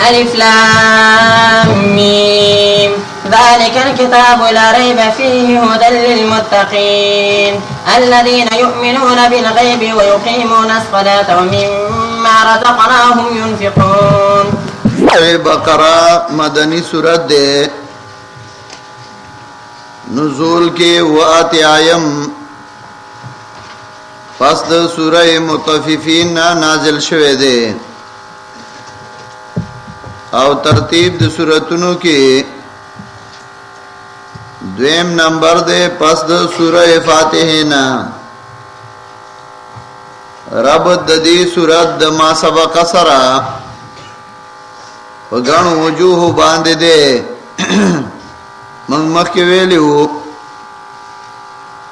ألف لام ميم. ذلك الكتاب لا ريب فيه هدى للمتقين. الذين يؤمنون بالغيب ويقيمون الصلاة ومما رزقناهم ينفقون. بقرہ، مدنی صورت دے. نزول کے وعت آیم فصد سورہ متففین نازل شوے دے. او ترتیب د سورتونو کې دویم نمبر دے پس د سورہ فاتحه نا رب د دې سورت د ما سبق سرا وګڼو وجوه باندې دے من مخکې ویلو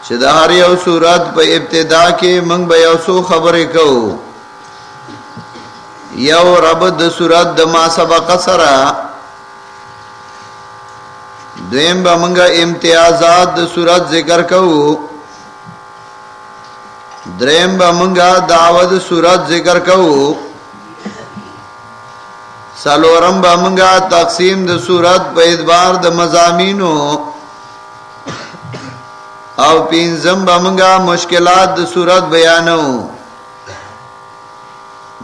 چې د هر یو سورت په ابتدا کې من به یو څو خبرې کوو. یو رب د سورت د ما سبق سرا دویم با منگا امتیازات د سورت ذکر کوو. دریم با منگا دعوت سورت ذکر کوو. سالورم با منگا تقسیم د سورت په ادبار د مزامینو او پینزم با منگا مشکلات د سورت بیانو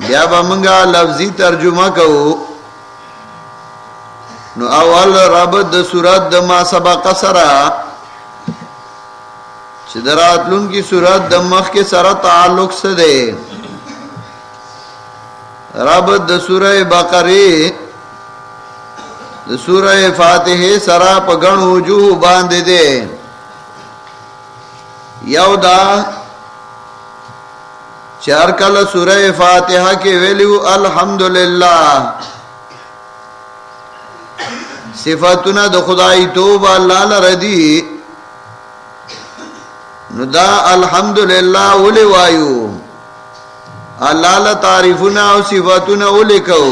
بیا با منگا لفظی ترجمہ کوو. نو اول رب د صورت د ما سبق سرا چې دراتلون کی صورت د مخ کې سره تعلق څه دی؟ رب د سوره بقره، د سوره فاتحه سره په غن وجوه باندې دی. یو دا چار کله سوره فاتحه کې ویلو الحمدلله صفاتنا د خدای توب الله لردی نو دا الحمدلله ولي وایو۔ الله ل تعریفنا او صفاتنا ولي کو۔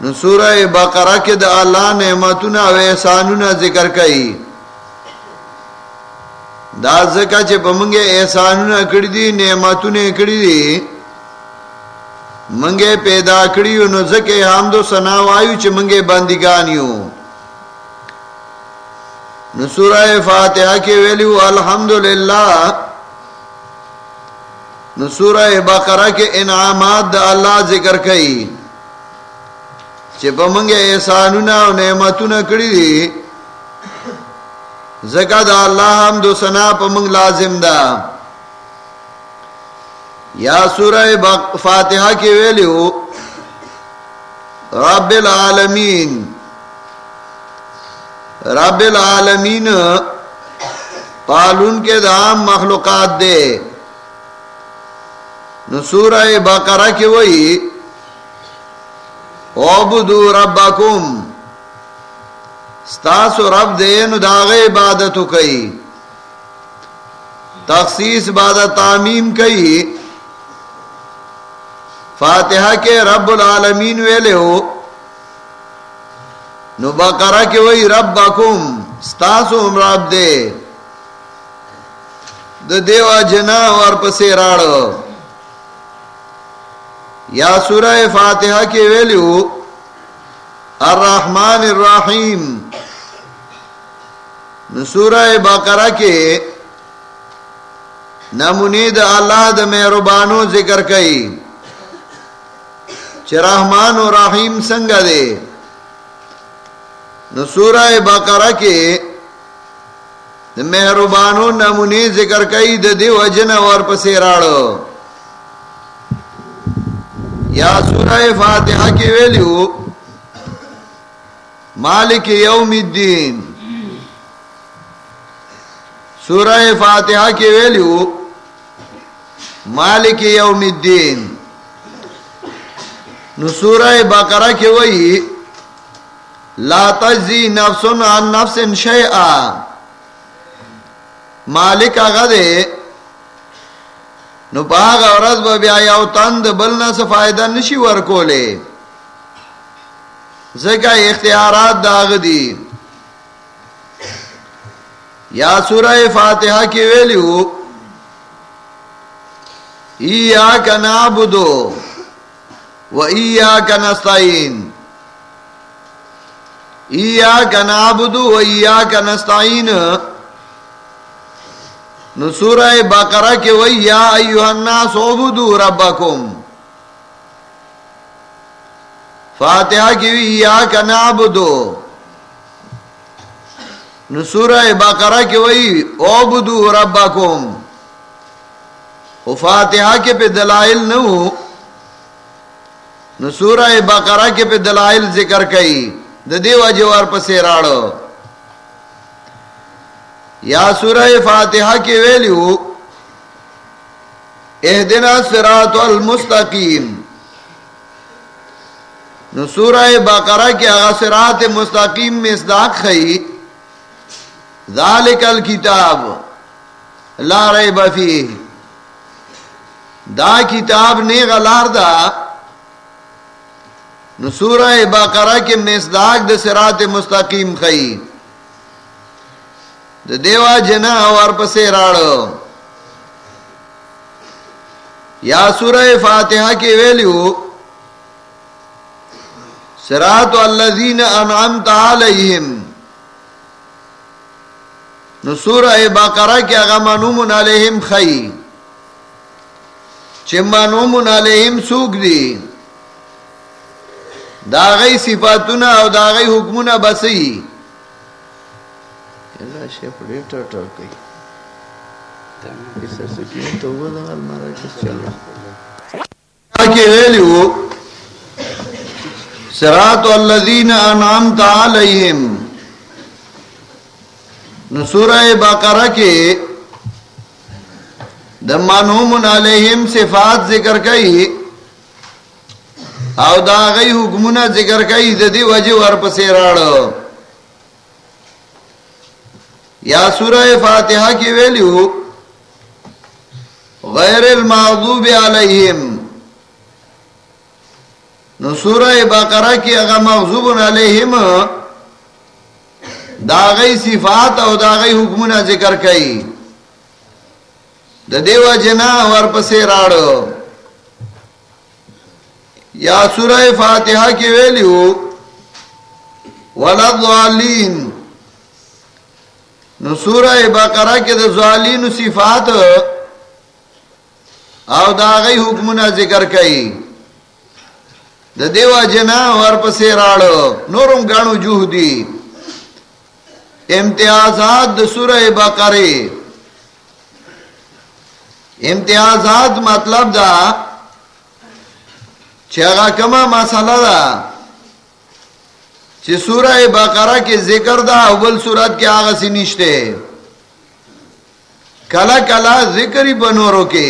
نو سوره بقره کې د الله نعمتونه او احسانونه ذکر کړي دا ځکه چې په موږ احسانونه کړی دي، نعمتونه کړی دي. منگے پیدا کړیو نو زکه حمد و ثنا وایو چې منگے بندګانیو نو سورہ فاتحه کې ویلو الحمدللہ. نو سورہ بقرہ کې انعامات د الله ذکر کړي. چې په منگے احسانونه او نعمتونه کړی دي زکه د الله حمد و ثنا په منګ لازم ده یا سورہ فاتحہ کی ویلیو، رب العالمین رب العالمین پالون کے دام مخلوقات دے. نو سورہ بقرہ کی وہی عبدو ربکم ستاسو رب دے نو داغ عبادتو کئی، تخصیص بعد تعمیم کئی۔ فاتحہ کے رب العالمین ویلے ہو، نو بقرہ کے وہی رب بکم ستاسو امراب دے۔ د دیوا جنا ور پسې راړو یا سورہ فاتحہ کې ویلو الرحمن الرحیم۔ نو سورہ بقرہ کې نمونه د الله د مهربانو ذکر کړي چې رحمان او رحیم څنګه دی نو سورہ بقرہ کې د مهربانو نمونه ذکر کوي د دې وجنه ور پسې راړو یا سورہ فاتحه کې ویلو مالک یوم الدین سورہ فاتحه کې ویلو مالک یوم الدین۔ نو سورہ بقرہ کې وایي لا تجزی نفس عن نفس شیئا۔ مالک هغه دی نو باغ اورز به بیا یو تند بل نه فائدہ نشي ورکولې زګه اختیارات داغ دي یا سورہ فاتحہ کې ویلو ایاک نعبدو وَإِيَّاكَ نَسْتَعِينَ إِيَّاكَ نَعْبُدُ وَإِيَّاكَ نَسْتَعِينَ نو سورہ بقرہ کے وی، یا ایوہ الناس عبدو ربکم۔ فاتحہ کی وی یا کنعبدو نو سورہ بقرہ کے وی عبدو ربکم۔ و فاتحہ کے پہ دلائل نو۔ نو سورہ بقرہ کے پہ دلائل ذکر کئی۔ دا دیو جوار پسے راڑو۔ یا سورہ فاتحہ کے ویلیو۔ اہدنا سرات المستقیم۔ نو سورہ بقرہ کے آغا سرات مستقیم میں اصداق خی ذالک الکتاب، لا ریب فیہ۔ دا کتاب نے غلار دا۔ نو سورہ بقرہ کے مصداق دا سرات مستقیم خی۔ دا دیوا جنا اور پسے راڑو۔ یا سورہ فاتحہ کی ویلیو۔ سرات الذین انعمت علیہم۔ نو سورہ بقرہ کی اغا منومن علیہم خی. چھ منومن علیہم سوک دی. دا غی صفاتنا او دا غی حکمنا بسی. اللہ شیف ریٹر ٹر کئی. تو وہ دا غل مارا کس چلا؟ کہ ویلیو سرات الذین انعمت علیہم. نسورہ بقرہ کے دمانومن علیہم صفات ذکر کئی او دا غی حکمنا ذکر کئی ددی وجہ ورپسی راڑو۔ یا سورہ فاتحہ کی ویلیو، غیر المغضوب علیہم۔ نو سورہ بقرہ کی اگا مغضوب علیہم داغی صفات او داغی حکمنا ذکر کئی دا دیو جنا ورپسی راڑو یا سورہ فاتحہ کی ویلیو ولدوالین نو سورہ بقرہ کے دا زوالین صفات او دا غی حکمنا ذکر کئی دا دیو جنا ورپسی راڑو نورم گانو جوہ دی امتیازات دا سورہ بقرہ. امتیازات مطلب دا چھگا کما مسئلہ دا چھ سورہ بقرہ کے ذکر دا اول سورت کے آغا سی نشتے. کلا کلا ذکری بنورو کے.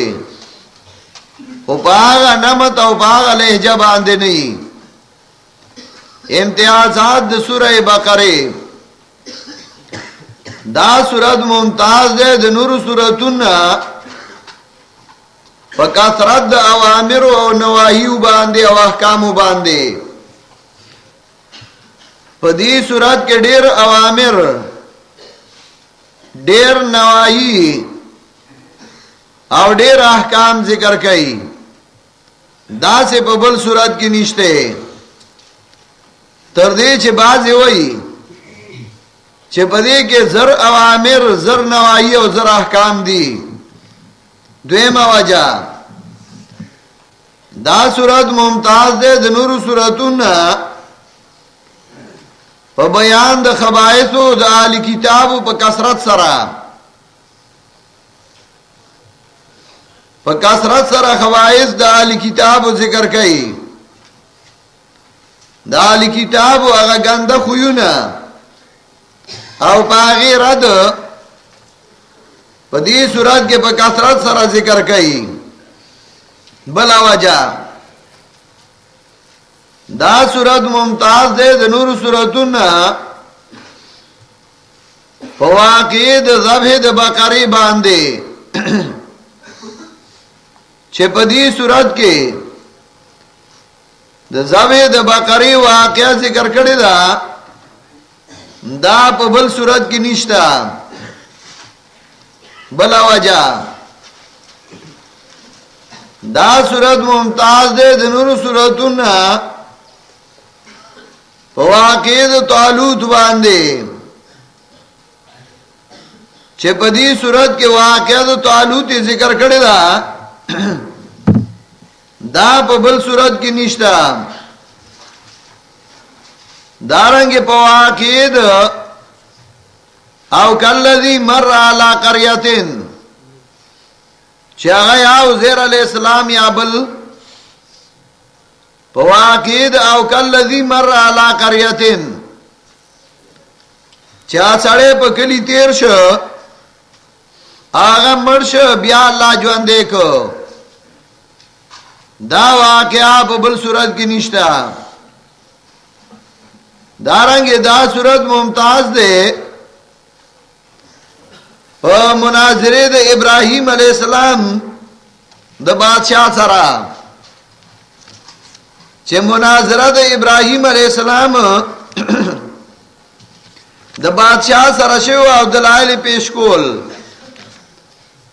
او پاغا نمت او پاغا لہجہ باندے نہیں امتیازات دا سورہ بقرہ. دا سورت ممتاز دے دا نور سورتون فکثرت دا اوامر او نواہیو باندے او احکامو باندے پدی صورت کے ڈیر اوامر ڈیر نواہی او ڈیر احکام ذکر کئی دا سے پبل صورت کی نشتے تردے چھ بازی ہوئی چھ پدی کے زر اوامر، زر نواہی او زر احکام دی دویم وجہ دا صورت ممتاز دے دنور صورتون پا بیان دا خبائثو دا آلی کتابو پا کسرت سرا پا کسرت سرا خبائث دا آلی کتابو ذکر کئی دا آلی کتابو اگا گند خویونا او پا آغی رد پا دی کے پا کسرت سرا ذکر کئی بلا وجہ دا صورت ممتاز دے دنور صورتون فواقی دا دا بقری باندے چھے دی صورت کے دا زبح دا بقری واقعہ ذکر کردی دا دا پا بل صورت کی نشتا بلا وجہ. دا صورت ممتاز دے دنور صورتن واقع تعلوت باندھے چپدی صورت کے واقع تعلوت ذکر کرے دا دا پبل صورت کی نشتہ دارنگ پواقید او کلذی مر علا قریتن چاہے او زیر علیہ السلام یا بل پواقید او کلذی مر علا قریتن چاہ سڑے پا کلی تیر شو، آغا مر مرش بیا اللہ جو اندے کو دا واقعہ پا بل صورت کی نشتہ دارنگ دا صورت ممتاز دے۔ مناظرے د ابراہیم علیہ السلام د بادشاہ سرا۔ چ مناظرہ د ابراہیم علیہ السلام د بادشاہ سرا شو او دلائل پیش کول۔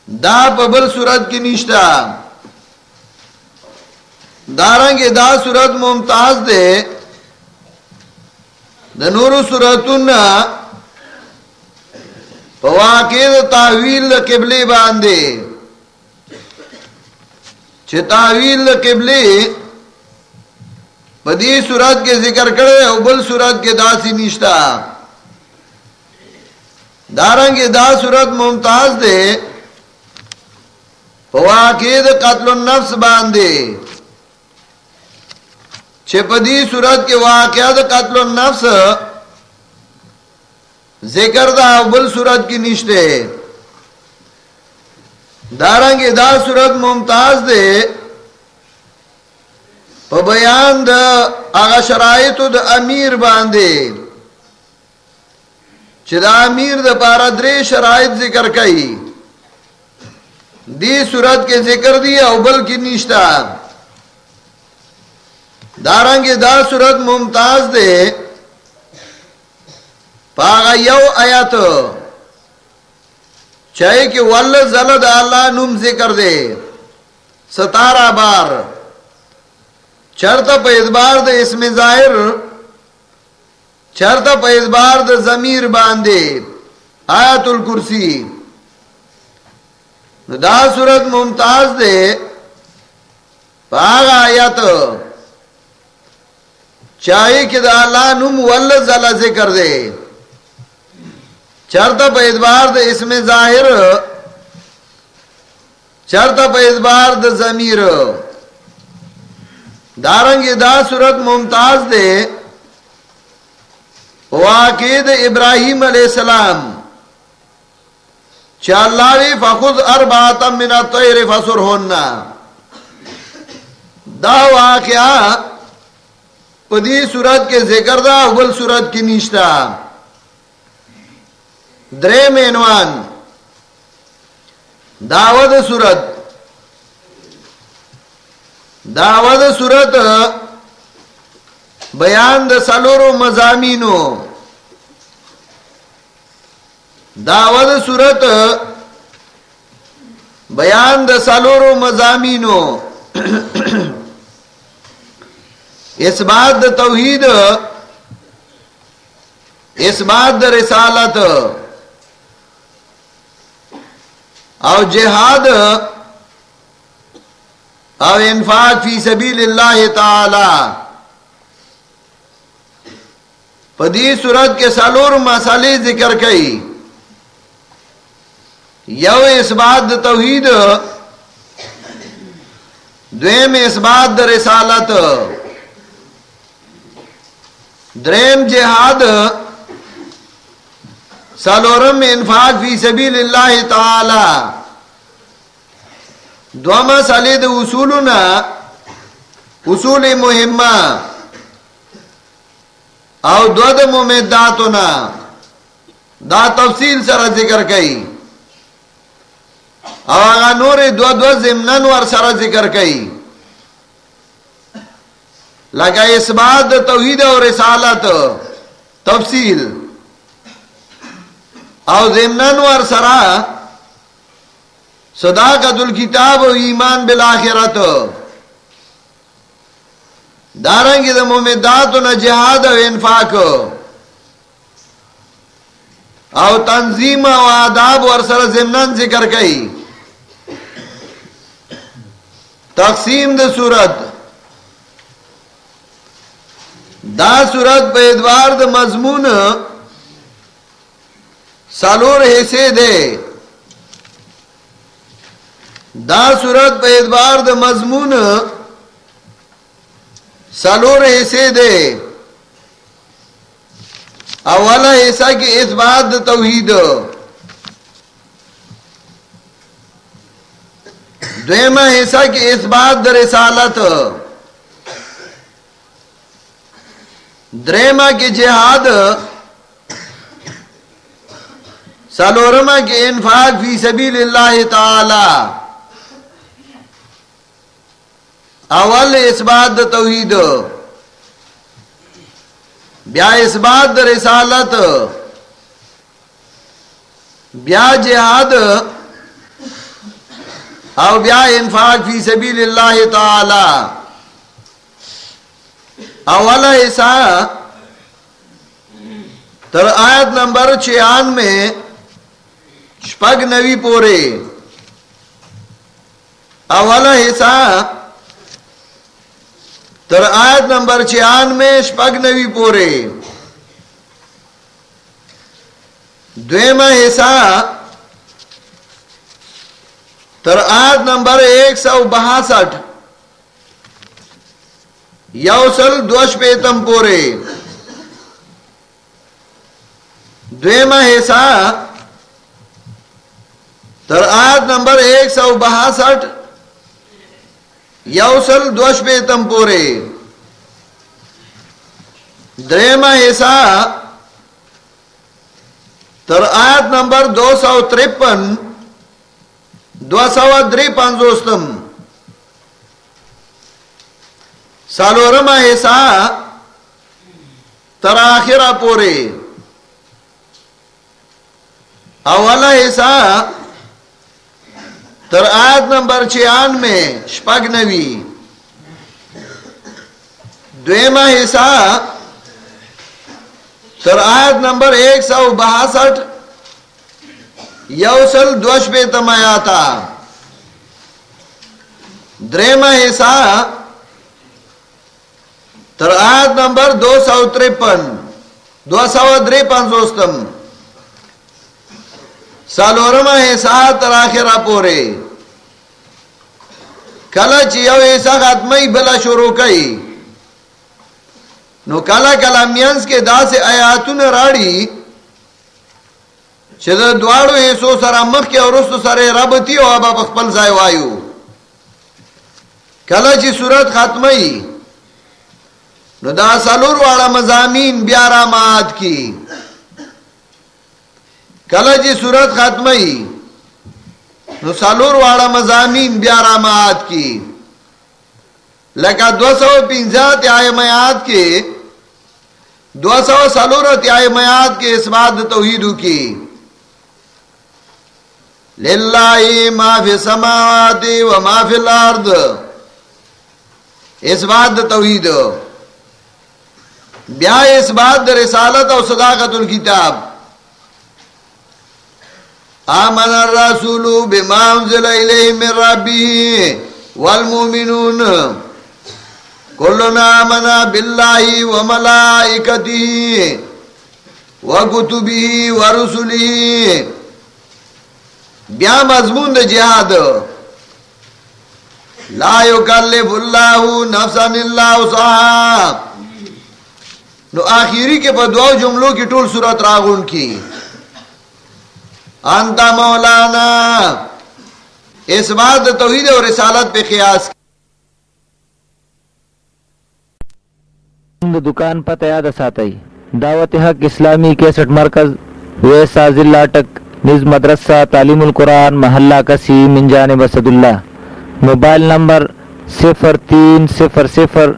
دا پبل صورت کی نشتا دارنگ دا صورت ممتاز دے۔ د نور سورتون واقع تحویل قبلی باندھے چھ تحویل قبلی بدی صورت کے ذکر کرے ابل صورت کے داسی نشتا دارنگ دا صورت ممتاز دے واقع قتل النفس باندھے چھپدی صورت کے واقعات قتل النفس ذکر دا بل صورت کی نشتے دارنگ دا صورت ممتاز دے پا بیان دا آغا شرائط دا امیر باندے چھ دا امیر دا پارا درے شرائط ذکر کئی دی صورت کے ذکر دی او کی نشتہ دارنگ دا صورت ممتاز دے۔ پاگا یو آیت چاہے کہ ول زلد اللہ نم ذکر دے۔ ستارہ بار۔ چرت پیز بار دے اس میں ظاہر چرت پیز دے ضمیر باندھے آیت الکرسی دا صورت ممتاز دے۔ پاگا آیت چاہے کہ دا اللہ نم ولد زلا ذکر دے۔ چرتا پہ ادبار دا اس میں ظاہر، چرتا پہ ادبار دا ضمیر۔ دارنگ دا صورت ممتاز دے۔ واقع ابراہیم علیہ السلام۔ چالاوی فخذ اربعتم من الطیر فسر ہونا دا واقعہ پدی صورت کے ذکر دا، اول صورت کی نشتا۔ درے مینوان داود صورت۔ داود صورت بیان د سلورو مزامینو داود صورت بیان د سلورو مزامینو اس بات دا توحید، اس بات دا رسالت، او جہاد، او انفاق فی سبیل اللہ تعالی۔ پدی صورت کے سالور مسالے ذکر کئی۔ یو اس بات دا توحید، دویم اس بات دا رسالت۔ درم جہاد سالورم انفاق فی سبیل اللہ تعالی. دوما سالید اصولنا اصول مهمه او دو د ممیداتنا دا تفصیل سره ذکر کئی. او آغا نور دو دو زمنن ور سره ذکر کئی. لگا اس بات توحید اور رسالت. تفصیل. او ضمن ور سرا صداقت الکتاب و ایمان بالآخرت. دارنگی دا مومدات و نجہاد و انفاق. او تنظیم و آداب و ارسل زمنان ذکر کئی. تقسیم دا صورت. دا صورت پہ ادوار دا مضمون سالور حصے دے۔ دا صورت پہ ادوار دا مضمون سالور حصے دے۔ اولا حصہ کی اس بات توحید۔ دویمہ حصہ کی اس بات رسالت۔ دریمہ کی جہاد سالورما کے انفاق فی سبیل اللہ تعالی۔ اول اس بات توحید۔ بیا اس بات رسالت۔ بیا جہاد۔ او بیا انفاق فی سبیل اللہ تعالی۔ اولا ایسا تر آیت نمبر چھیان میں شپگ نوی پورے۔ اولا ایسا تر آیت نمبر چھیان میں شپگ نوی پورے۔ دویمہ حصہ تر آیت نمبر ایک سو بہاسٹھ۔ یوسل دوش پیتم پورے۔ دویمہ حصہ تر آیت نمبر ایک سو بہاسٹھ۔ یوسل دوش پیتم پورے۔ دریمہ حصہ تر آیت نمبر دو سو ترپن۔ دو سو دری پانزوستم۔ سالورما حصہ تر پورے۔ اولا حصہ تر آیت نمبر چھیان میں شپگ نوی۔ دویمہ حصہ تر آیت نمبر ایک سو بہاسٹھ۔ یوسل دوش پہ تمایاتا۔ دریمہ حصہ تر آیت نمبر دو سو ترپن، دو سو دری پانزوستم سالورما حصہ تر آخرہ پورے۔ کلا چی یو حصہ ختمی بلا شروع کئی۔ نو کلا کلا مینس کے دا سے آیاتون راڑی۔ چه دا دوارو حصو سر مخ کے اور رستو سر ربطی و ابا بخپل زائو آئیو کلا چی صورت ختمی۔ نو دا سالور والا مزامین بیارا مات کی۔ کلا جی صورت ختمی نو سالور والا مزامین بیارا مات کی۔ لکا دو سو پینزات آئے میات کے دو سو سالورت آئے میات کے اس بات توحیدو کی للہ ما فی سماوات و ما فی الارض۔ اس بات توحیدو۔ بیا اس بات در رسالت اور صداقت الکتاب. آمن الرسول بما انزل الیہ من ربی والمومنون کلنا آمنا باللہ وملائکتی وکتبی ورسلی بیا مضمون دا جہاد. لا یکلف اللہ نفسا اللہ صحاب نو آخری کے پا جملوں کی ٹول صورت راغون کی۔ انتا مولانا۔ اس بات توحید اور رسالت پہ قیاس۔ دکان پتہ یاد ساتئی دعوت حق اسلامی کیسٹ مرکز ویسا ضلع اٹک نز مدرسہ، تعلیم القرآن، محلہ کسی، من جانب اسد اللہ موبائل نمبر صفر تین صفر صفر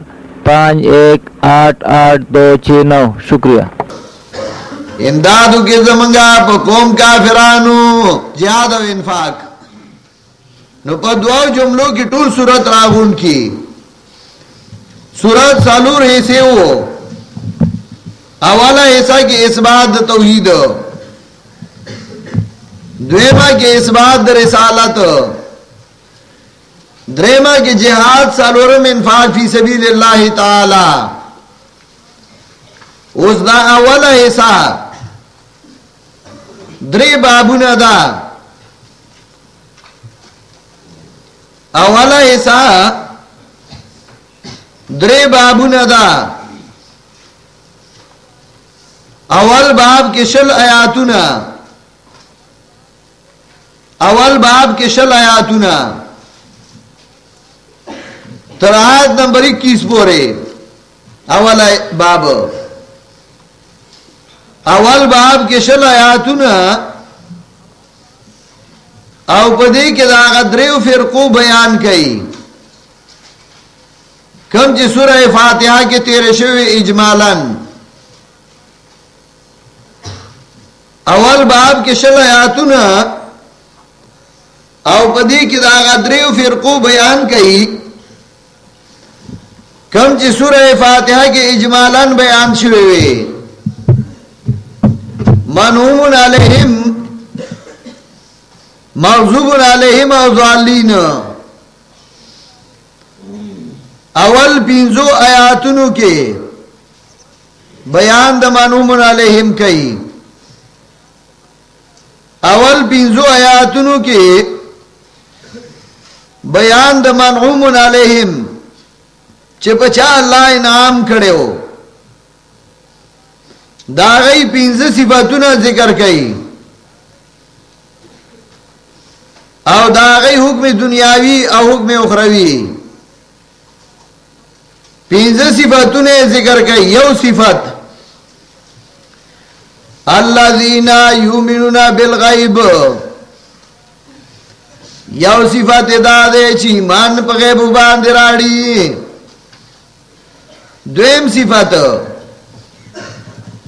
پانچ ایک آٹھ آٹھ دو چھ نو۔ شکریہ۔ امدادو کی زمنگا پا قوم کافرانو، جہاد و انفاق۔ نو په دعا جملو کی ټول صورت راغون کی۔ صورت سالور حصے ہو۔ اولا حصہ کی اس بات توحید۔ دویما کے اس بات رسالت۔ دریما کے جہاد سالورم انفاق فی سبیل اللہ تعالی۔ اس دا اولا حصہ۔ دری بابو ندا اولا حصہ۔ درے بابو ندا اول باب کے شل آیاتنا اول باب کے شل آیاتنا ترآت نمبر اکیس پورے، اول باب۔ اول باب کے شل آیاتنا۔ او پدی کے داغ دریو فرقو بیان کئی۔ کم جی سورہ فاتحہ کے تیرے شو اجمالن۔ اول باب کے شل آیاتنا۔ او پدی کی داغ دریو فرقو بیان کئی۔ کم جی سورہ فاتحہ کے اجمالن بیان شوئے منہومن علیہم موضوب علیہم او ظالین اول پینزو آیاتنو کے بیان د منومن علیہم کئی۔ اول پینزو آیاتنو کے بیان د منعومن علیہم۔ چپچا اللہ انعام کھڑے ہو۔ داغی پینز صفتنا ذکر کئی۔ او دا غی حکم دنیاوی او حکم اخروی۔ پینز صفتون ذکر کئی، یو صفت۔ اللہ الذین یومنون بالغیب۔ یو صفت دا دے چی مان پا غیب باند راڑی۔ دویم صفت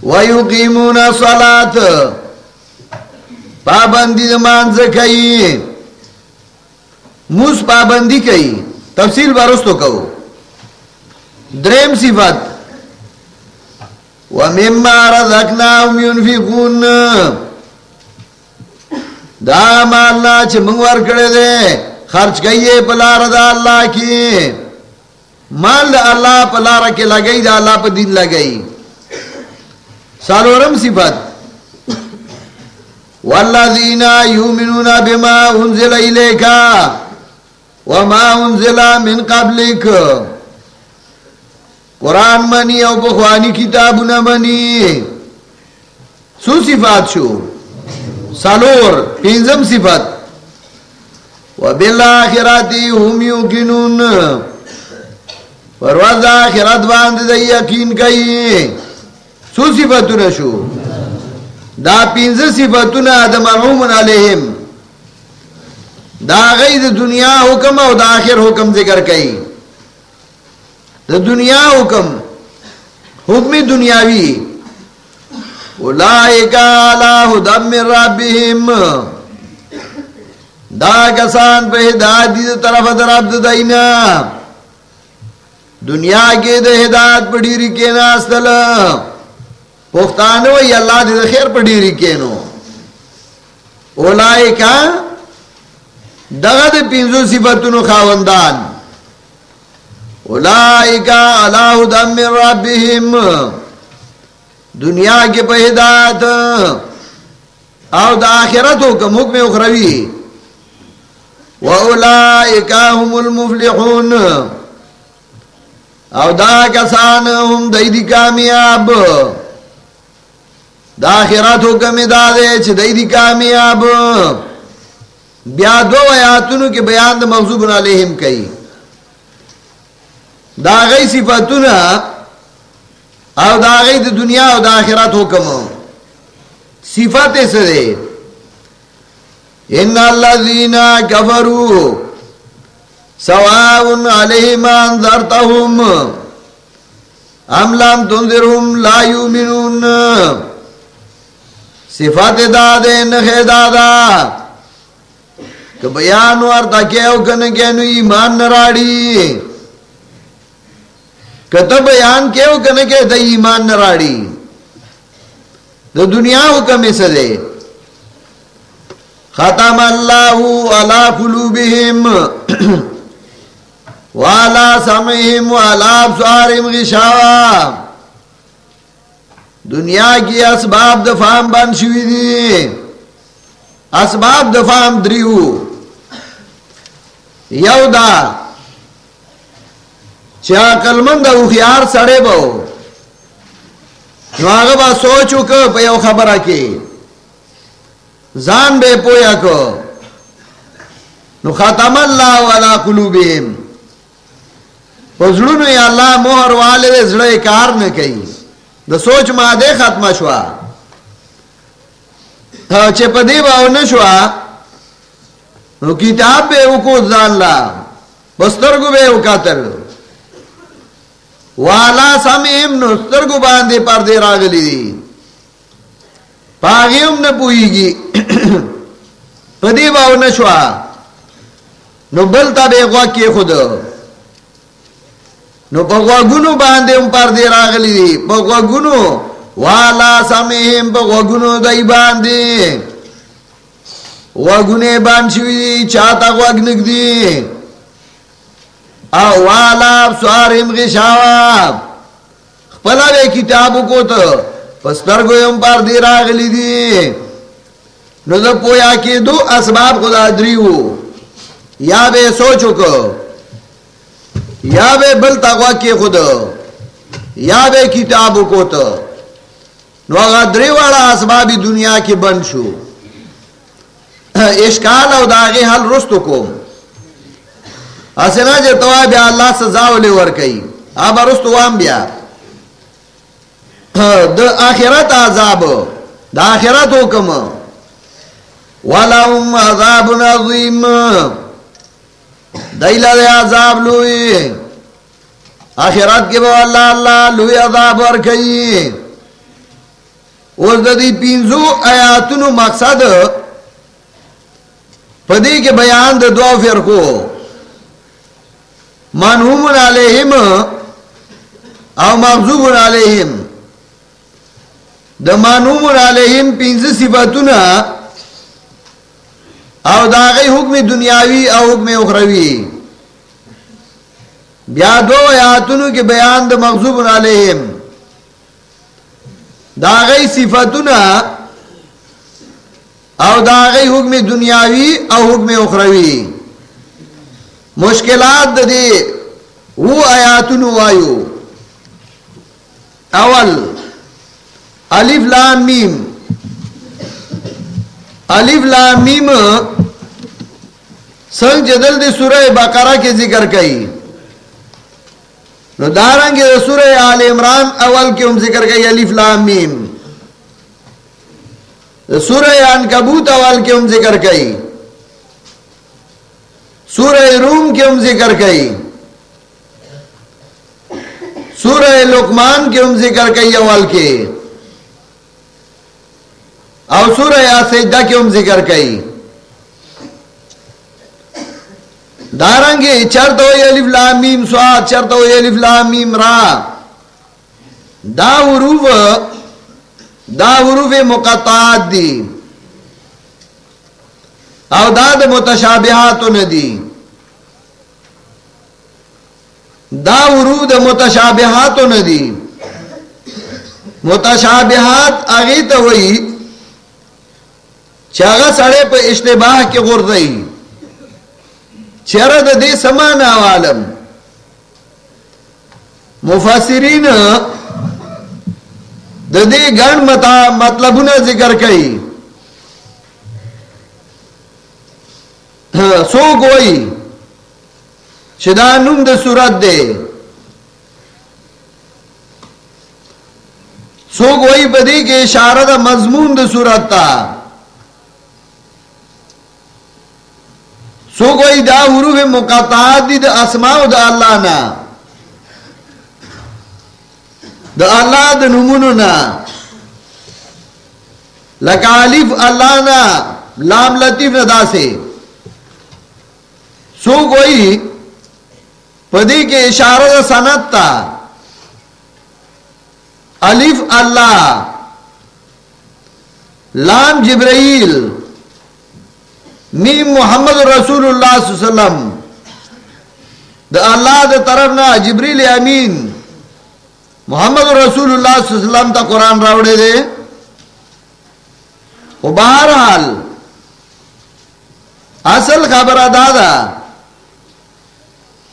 ویقیمون صلات پابندی دمان زکئی موس پابندی کئی، تفصیل بارستو کہو۔ درم صفت، ومما رزقناهم ينفقون، دا مالنا چھ منگوار کرے دے، خرچ کئیے پلا رضا اللہ کی۔ مال دا اللہ پلا رکے لگئی دا اللہ پا دین لگئی۔ سالورم صفت۔ والذین یومنون بما انزل الیکا وما انزل من قبلک قرآن منی او بخوانی کتاب نہ منی۔ سو صفات شو۔ سالور، پینزم صفت۔ وبالآخراتی هم یوکنون۔ پرواز آخرت باند دی یقین کئی۔ سو صفتون شو۔ دا پینز صفتون آدم عمومن علیہم۔ دا غی دا دنیا حکم او دا آخر حکم ذکر کئی۔ دا دنیا حکم حکم دنیاوی۔ اولائکا علا حدم من ربهم دا کسان پہ ہدایت دی طرف در عبد دینا۔ دنیا کے دا ہدایت پڑی رکے ناستل۔ پختانو یا اللہ دی خیر پڑی رکے نو۔ اولائکا دغد پینزو صفتنو خاوندان۔ اولائکا علاہ دم من ربهم دنیا کے پہدات او دا آخرت حکم حکم اخروی۔ و اولائکا هم المفلحون۔ او دا کسان هم دیدی کامیاب. دا آخرت حکم دا دے چھ دیدی کامیاب. بیا دو آیاتونو کے بیان دا موضوع علیہم کئی دا غی صفتونا او دا غی دا دنیا او دا آخرت حکم. صفت سرے ان اللذین کفروا سواء علیہم انذرتهم ام لم تنذرهم لا یومنون صفت دادے نخے دادا کہ بیان ورتا کیو کن ایمان نراڑی کتا بیان کیو کن کہ دا ایمان نراڑی دا دنیا حکم سدے ختم اللہ علا قلوبہم والا سمعہم والا ابصارہم غشاوا. دنیا کی اسباب دفام بن شوی دی. اسباب دفام دریو. یو دا چا کلمند او خیار سڑے بو. نو آگا با سوچو که پا یو خبره کی زان بے پویا کو. نو ختم اللہ والا قلوبیم پزلونو یا اللہ مہر والے زڑے کار نہ کئی دا سوچ ما دے ختم شوا چه پا دی باو نشوا نو کتاب بے وکو زان لا. بسترگو بے وکاتر والا سمیم نو سترگو باندے پردے راگلی دی پاگیم نہ پوئی گی پدی باو نشوا نو بلتا بے غوا کی خود نو پگوا گنو باندے ام پردے راگلی دی پگوا گنو والا سمیم پگوا گنو دائی باندے. وگنے بانشوی دی چاہتا وگنک دی او والا سوارم غشاواب خپلا بے کتابو کو تو پستر گویم پر دی راغلی دی نو دا پویا کی دو اسباب خدا دریو. یا بے سوچو کو یا بے بل تقوی کی خود یا بے کتابو کو تو نو اگا دری والا اسبابی دنیا کی بن شو. اشکال او داغی حل رستو کوم اسنا جے توا بیا اللہ سزا ولے ور کئی. اب رستو وام بیا. د اخرت عذاب، د اخرت حکم. ولهم عذاب عظیم. دایلا د عذاب لوی. اخرت کې به الله الله لوی عذاب ور کوي اوس د دې پینځو مقصد پدې کې بیان د دوه فرقو. منهوم علیہم او مغضوب علیہم. د منهوم علیہم پنځه صفاتونه او داغی حکم دنیاوی او حکم اخروی. بیا دو آیاتونو کے بیان د مغضوب علیہم. داغی صفاتونه او داغی حکم دنیاوی او حکم اخروی. مشکلات دے وہ آیاتن وایو. اول، الف لام میم. الف لام میم سنگ جدل دے سورہ بقرہ کے ذکر کئی۔ نو دارنگ دے سورہ آل عمران اول کے ہم ذکر کئی الف لام میم۔ سورہ عنکبوت اول کے ہم ذکر کئی۔ سورہ روم کے ہم ذکر کئی۔ سورہ لقمان کے ہم ذکر کئی اول کے۔ اور سورہ یا سجدہ کے ہم ذکر کئی؟ دارنگی چرت ہوئی الف لام میم سواد چرت ہوئی الف لام میم را۔ دا حروف دا حروف مقطعات دی۔ او دا د متشابهاتو ندی دا ورود متشابهاتو ندی متشابهات اغه ته وای چاغه سړی په اشتباه کې غورځي چیرې د دې سمان عالم۔ مفسرین د دې ګڼ متا مطلبونه ذکر کړي سو گوئی چدا نم د صورت دے۔ سو گوئی بدی کے اشارہ دا مضمون د صورت تا۔ سو گوئی دا حروف مقاطعات دی دا اسماء دا اللہ نا. دا اللہ دا نمونو نا. لکا علیف اللہ نا، لام لطیف ندا سے. سو کوئی پدی کے اشارہ صنعت تا. الف اللہ، لام جبرائیل نیم محمد رسول اللہ صلی اللہ علیہ وسلم. دا اللہ دا طرف نا جبریل امین. محمد رسول اللہ صلی اللہ علیہ وسلم تا قرآن راوڑے دے. وہ بہرحال اصل خبر دادا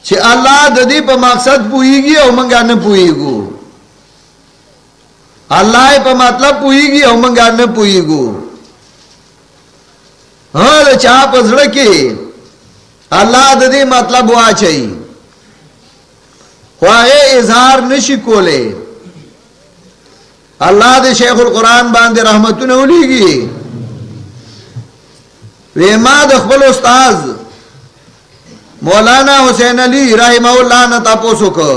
چھ اللہ ددی پا مقصد پوئی گی او منگا نہ پوئی گو اللہ پا مطلب پوئی گی او منگا نہ پوئی گو ہاں چاہ پزڑ کے اللہ ددی مطلب ہوا چاہیے اظہار نشی کولے۔ اللہ دے شیخ القرآن باندے رحمت نے اولی گی۔ ویما دخبل استاذ مولانا حسین علی رحمہ اللہ نہ تاپوسو کو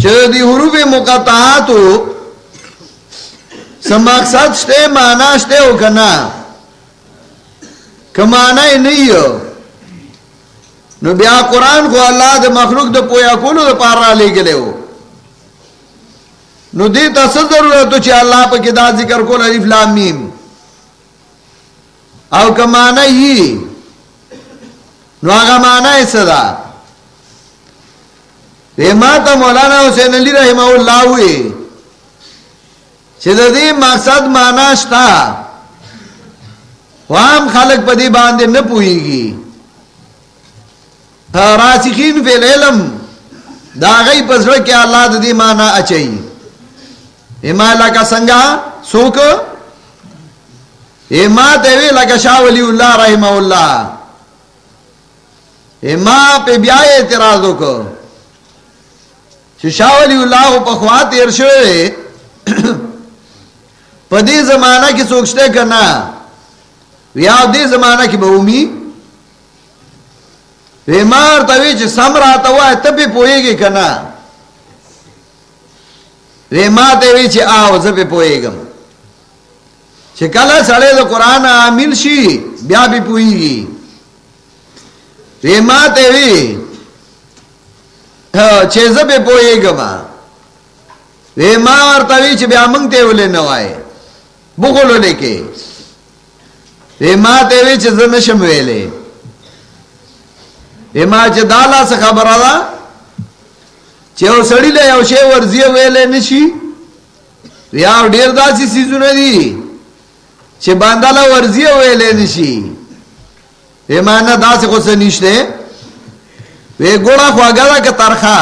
چھو دی حروف مقطعاتو سمقصد شتے مانا شتے ہو کنا۔ کمانا ہی نہیں ہو نو بیا قرآن کو اللہ دے مخلوق دے پویا کولو دے پارا لے گلے ہو۔ نو دی تصد ضرورتو چی اللہ پا کدا ذکر کول علیف لام میم۔ او کمانا ہی۔ نو آگا مانا ہے صدا ما مولانا حسین علی رحمہ اللہ ہوئے۔ چی دا دی مقصد مانا شتا۔ وام خلق پا دی باندے نپوئی گی۔ راسخین فی العلم، دا غی پسر کیا اللہ دا دی مانا اچائی اما لکا سنگا، سوک؟ اما تیوی لکا شاہ ولی اللہ رحمہ اللہ۔ اما پہ بیائی اعتراض کو شاہ ولی اللہ پخوات ارشوے پدی زمانہ کی سوکشتے کرنا یا دی زمانہ کی بہومی بیمار توی چې سم راته وای ته په پويږي کنه ریما ته وی چې آو زه په پويګم چې کله سړی د قران عامل شي، بیا به پويږي ریما ته وی چې زه په پويګم ریما ورته وی چې بیا مونږ ته ولې نه وای بوګولو لیکي ریما ته وی چې زه نشم ویلې اما چې دالا څه خبره ده چې او سړی له یو شی۔ ورزیه ویلې نشي یا ډیر داسې سيزونه دي چې باندې ورزیه ویلې نشي اما نه داسې خو څه نشته وی ګوړه خواګه ده که ترخه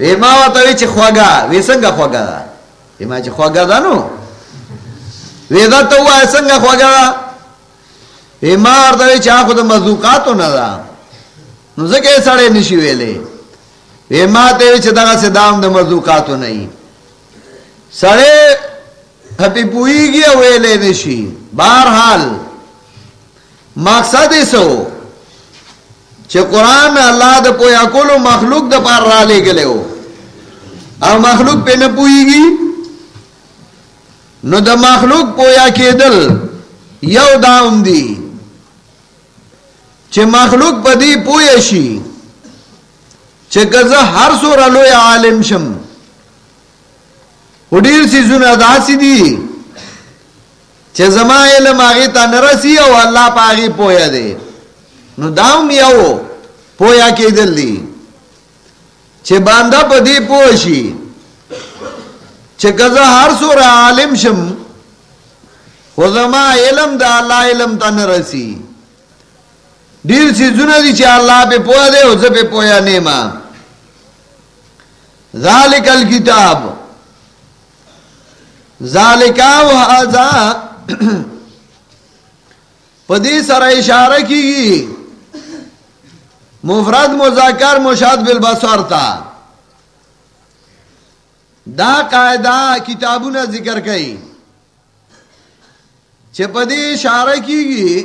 اما وته چې خواګه وی څنګه خواګه ده اما چې خواګه ده نو۔ وی دا ته وای څنګه خواګه ده ایمار دوی چا خود مذوقاتو مزوقاتو ندا نو زکے سڑے نشی ویلے۔ ایمار دوی چا دغا سے دام دا مزوقاتو نئی۔ سڑے ہپی پوئی گیا ویلے نشی۔ بارحال مقصد اسو چا قرآن میں اللہ دا پویا کولو مخلوق دا پار را لے گلے ہو۔ او مخلوق پہ نپوئی گی۔ نو دا مخلوق پویا کے دل یو داؤم دی. چې مخلوق بدی پوی شي چې کزه هر سور لوی عالم شم. وډیر سي زونه داسي دي چې زما علم هغه ته نرسي او الله پاغي پویا دی. نو داوم یو پویا کی کې دلی چې باندې بدی پوی شي چې کزه هر سور عالم شم خو زما علم د الله علم ته نرسي ڈیر سی زنہ دی چاہ اللہ پہ پویا دے ہو پہ پویا نیما۔ ذالک الکتاب۔ ذالکا و حضا پدی سر اشارہ کی گی۔ مفرد مذاکر مشاد بالبصر تا۔ دا قاعدہ کتابوں نے ذکر کئی چھپدی اشارہ کی گی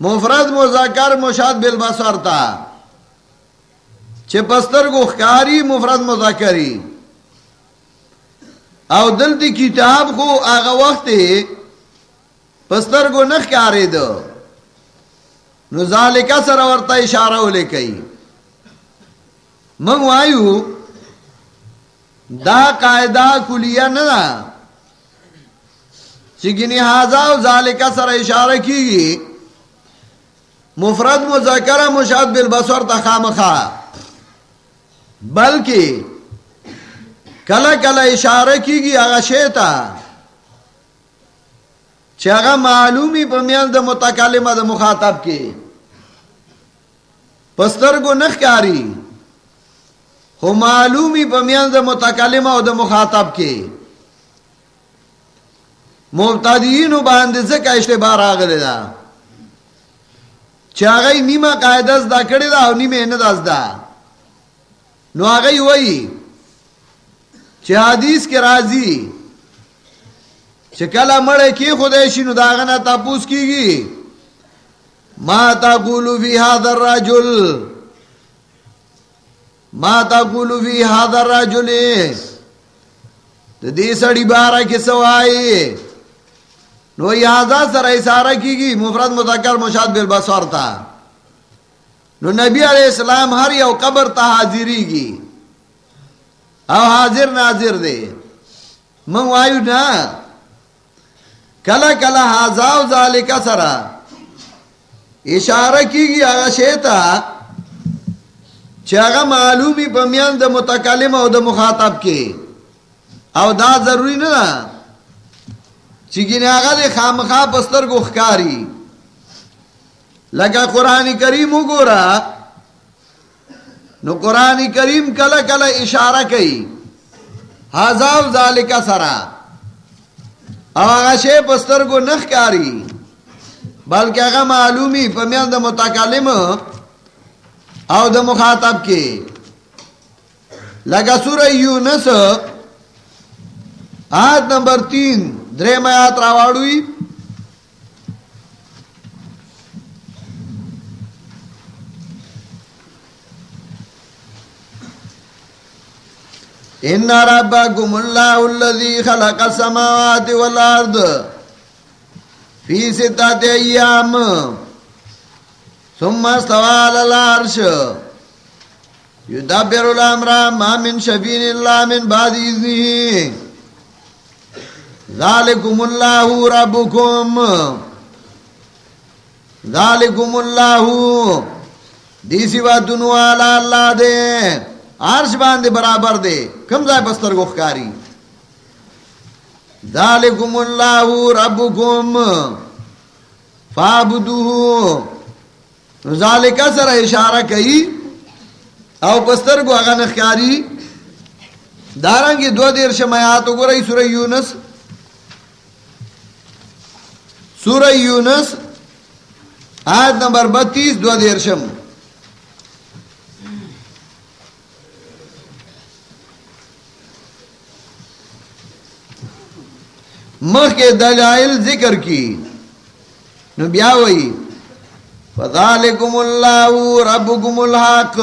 مفرد، مذکر، مشاد، بالبصر تا. چه پستر گو خکاری مفرد مذکری او دل دی کتاب کو آغا وقت پستر گو نخ کاری دو نو ذالکا سر ورطا اشارہ ہو لے کئی منگ آئیو دا قائدہ کلیہ ندا چکنی حاضا و ذالکا سر اشارہ کی گی. مفرد، مذکر مشاد بالبصر تخام خا بلکہ کلا کلا اشارہ کی گی اگا شیتا چاگا معلومی پمیان دا متکلم دا مخاطب کے پستر کو نخ کاری. ہو معلومی پمیان دا متکلم دا مخاطب کے مبتدین و باندزه کا اشتبار آگل دا چه آگئی نیمه قاعده از دا دا و نیمه اند از نو آگئی وئی چه حدیث کے رازی چه کلا مڑے کی خودشی نو داغنا تاپوس کی گی. ما تقولو فی هذا الرجل ما تقولو فی هذا الرجل. دی سڑی بارا کی سوائی نو یازا سر اشارہ کی گی مفرد، مذکر مشاد بالبصر تھا نو نبی علیہ السلام ہر یو قبر تا حاضری گی او حاضر ناظر دے من وایو نا کلا کلا حاضاو ذالکا سرا اشارہ کی گی آغا شیطا چاگا معلومی پمیان دا متکلم او دا مخاطب کے او دا ضروری نا چگی آگا دے خام پستر کو خکاری لگا قرآن کریم گورا نو قرآن کریم کلا کلا اشارہ کئی حاضاو ذالکا سرا او آگا شے پستر کو نخ کاری بلکہ آگا معلومی پمیان دا متکلم او او دا مخاطب کے لگا سورہ یونس، آیت نمبر تین درے میات راوڑوی ان ربکم اللہ الذی خلق السماوات والارض فی ستات ایام. ثم استوى على العرش. يدبر الامر ما من شفيع الا من بعد اذنه ذالکم اللہ ربکم ذالکم اللہ دی سوا دنو علا اللہ دے عرش باندے برابر دے کم زائے بستر گخکاری ذالکم اللہ ربکم فابدوہ ذالکہ سر اشارہ کئی، او بستر گو اگا نخکاری دارنگی دو دیر شمایاتو گو رئی سورہ یونس. سورہ یونس آیت نمبر بتیس دو دیرشم مخ کے دلائل ذکر کی، نو بیا وئی فذالکم اللہ ربکم الحق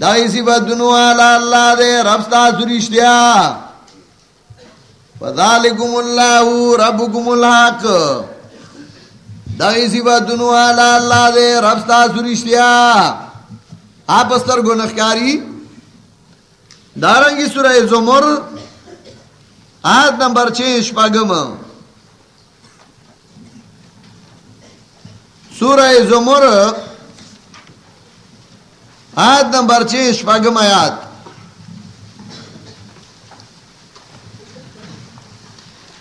دائی سی بدنو علا اللہ دے، رب ستا سرشتیا فذالکم اللہ ربکم الحق دائی صفتنو علا اللہ دے، رب ستا سرشتیا آپ استر گنخکاری. دارنگی سورہ زمر، آیت نمبر چیش پاگم سورہ زمر، آیت نمبر چیش پاگم آیات۔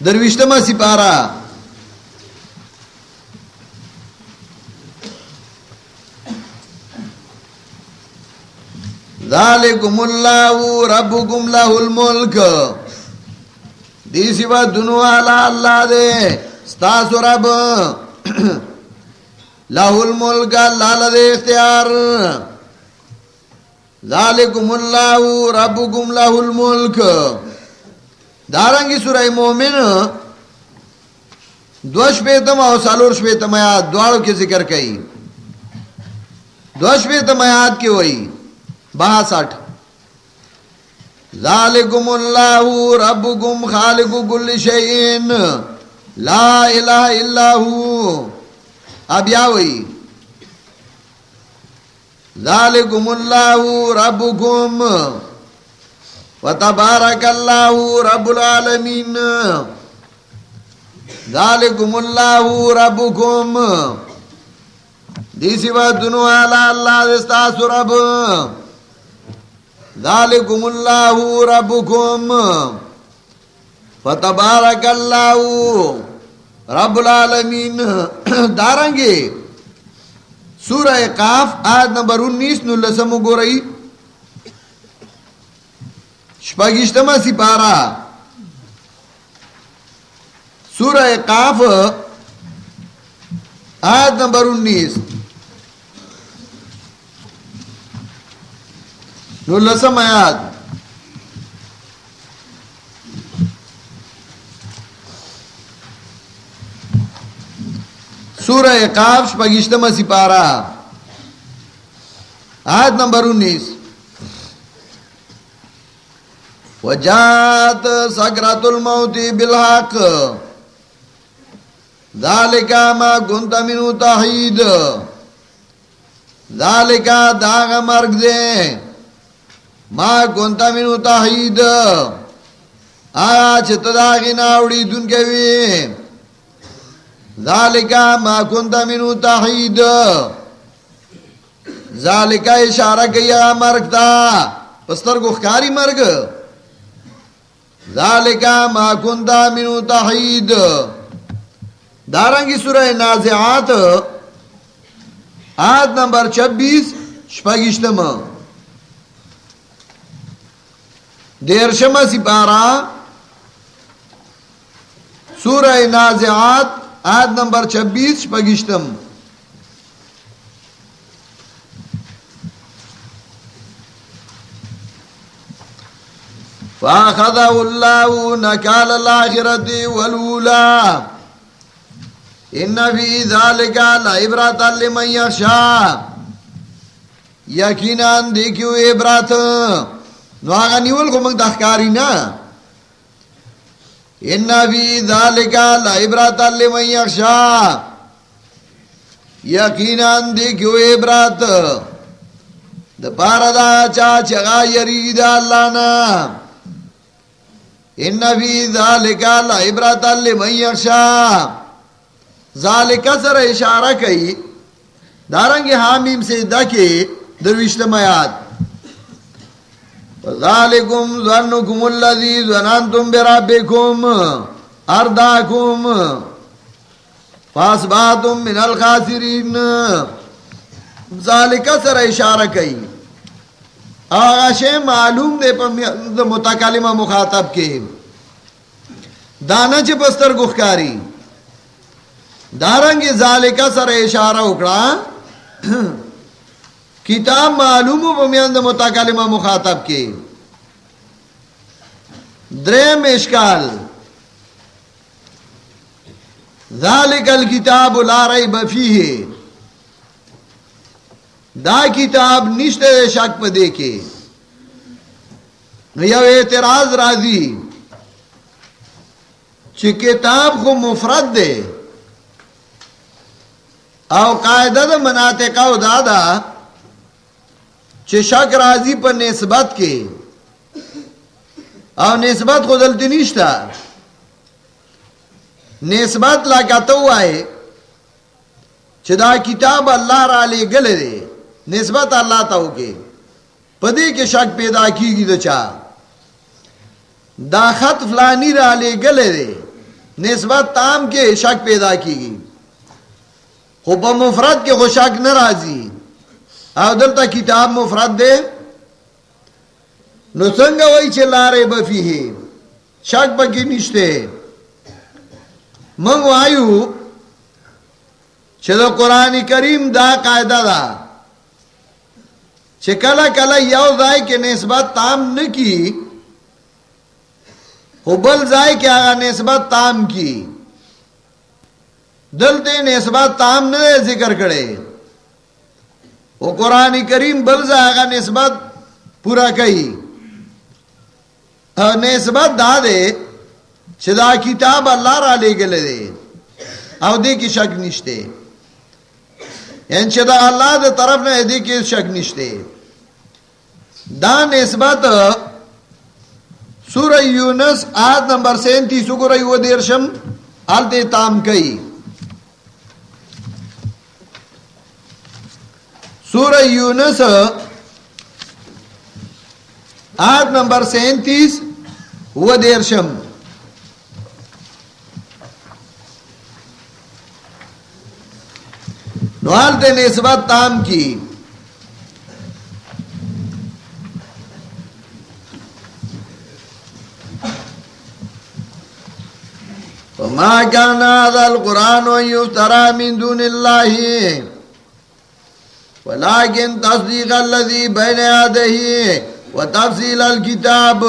درویشتما سپارا ذالکم اللہ، ربکم لہ الملک۔ دی سوا دنو علا اللہ دے ستاس رب۔ لہ الملک اللہ لدے اختیار۔ ذالکم اللہ، ربکم لہ الملک دارنگی سورہ مومن دوش بیتم او سالور شبیتم آیات دوارو کی ذکر کئی۔ دوش بیتم آیات کی وئی بہا ساٹھ ذالکم اللہ، ربکم خالق کل شئین لا الہ الا ہو۔ اب یا وہی۔ ذالکم اللہ ربکم وتبارک اللہ رب العالمین۔ ذالکم اللہ ربکم۔ دیسی بات دنو علا اللہ دستاس رب۔ ذالکم اللہ ربکم۔ فتبارک اللہ۔ رب العالمین، دارنگے، سورہ قاف، آیت نمبر انیس، نو لسمو گو رئی شپاگشتما سپارا سورہ قاف، آیت نمبر انیس. نو لسم آیات. سورہ قاف پگشتم سپارہ۔ آیت نمبر انیس۔ وجات سکرات الموت بالحق۔ ذالکا ما گنت منو تحید۔ ذالکا داغ مرگ دیں ما کنتا منو تحید۔ آیا چھتا داغی ناوڑی دن کے وی۔ ذالکا ما کنتا منو تحید. ذالکا اشارہ کیا مرگ تا. پستر کو خکاری مرگ. ذالکا ما کنتا منو تحید. دارنگی سورہ نازعات، آیت نمبر چبیس شپاگشتم دیرشم سپارہ، سورہ نازعات آیت نمبر چھبیس پگشتم۔ فاخذ الله نكال الاخرة والأولى۔ ان في ذلك لعبرة لمن يخشى یقینا دیکھو عبرت نو آگا نیول کو منگ دخکاری نا انا فی لعبرات لمن یخشا یقینا دیکھو پارا دا چا اللہ نا فی لعبرات لمن یخشا سر اشارہ کئی. دارنگی حامیم سے دکے دروشت ذالکم ظنکم اللذی ظنانتم برابکم ارداکم فاسباتم من الخاسرین ذالکہ سر اشارہ کئی آغا شے معلوم دے پر متکلمہ مخاطب کے دانا چھ پستر گخکاری دارنگی ذالکہ سر اشارہ اکڑا کتاب معلوم بمیند متکلمہ مخاطب کے درم اشکال۔ ذالک الکتاب لا ریب فیہ۔ دا کتاب نشتے شک پہ دیکھے۔ یو اعتراض راضی۔ چی کتاب کو مفرد دے۔ او قاعدہ دا مناتے کا دادا۔ شک راضی پر نسبت کے۔ او نسبت کو دلتی نشتا نسبت لا تو آئے چدا کتاب اللہ را لے گلے دے۔ نسبت اللہ تا ہو کے۔ پدے کے شک پیدا کی گی تو چاہ دا خط فلانی را لے گلے دے۔ نسبت تام کے شک پیدا کی گی۔ خوب مفرد کے خو شک ناراضی او دلتا کتاب مفرد دے؟ نو سنگا وی چه لاره بفیه شک بکی نشته. من وایو چه دا قرآن کریم دا قاعده دا چه کلا کلا یو ځای کې نسبت تام نکی خو بل ځای کې هغه نسبت تام کی. دلته نسبت تام نه ذکر کړي. وہ قرآن کریم بل زاغا نسبت پورا کئی۔ نسبت دا دے چدا کتاب اللہ را لے گلے دے۔ او دے کی شک نشتے۔ یعنی چې دا الله د طرف نه دې کې شک نشته دا نسبت سورہ یونس آیت نمبر سینتیس گرئی و دیرشم آلتے تام کئی۔ سورہ یونس، آیت نمبر سینتیس و دیرشم نوالتے نسبت تام کی۔ وما كان هذا القرآن يفترى من دون الله. ولكن تصديق الذي بين يديه وتفصيل الكتاب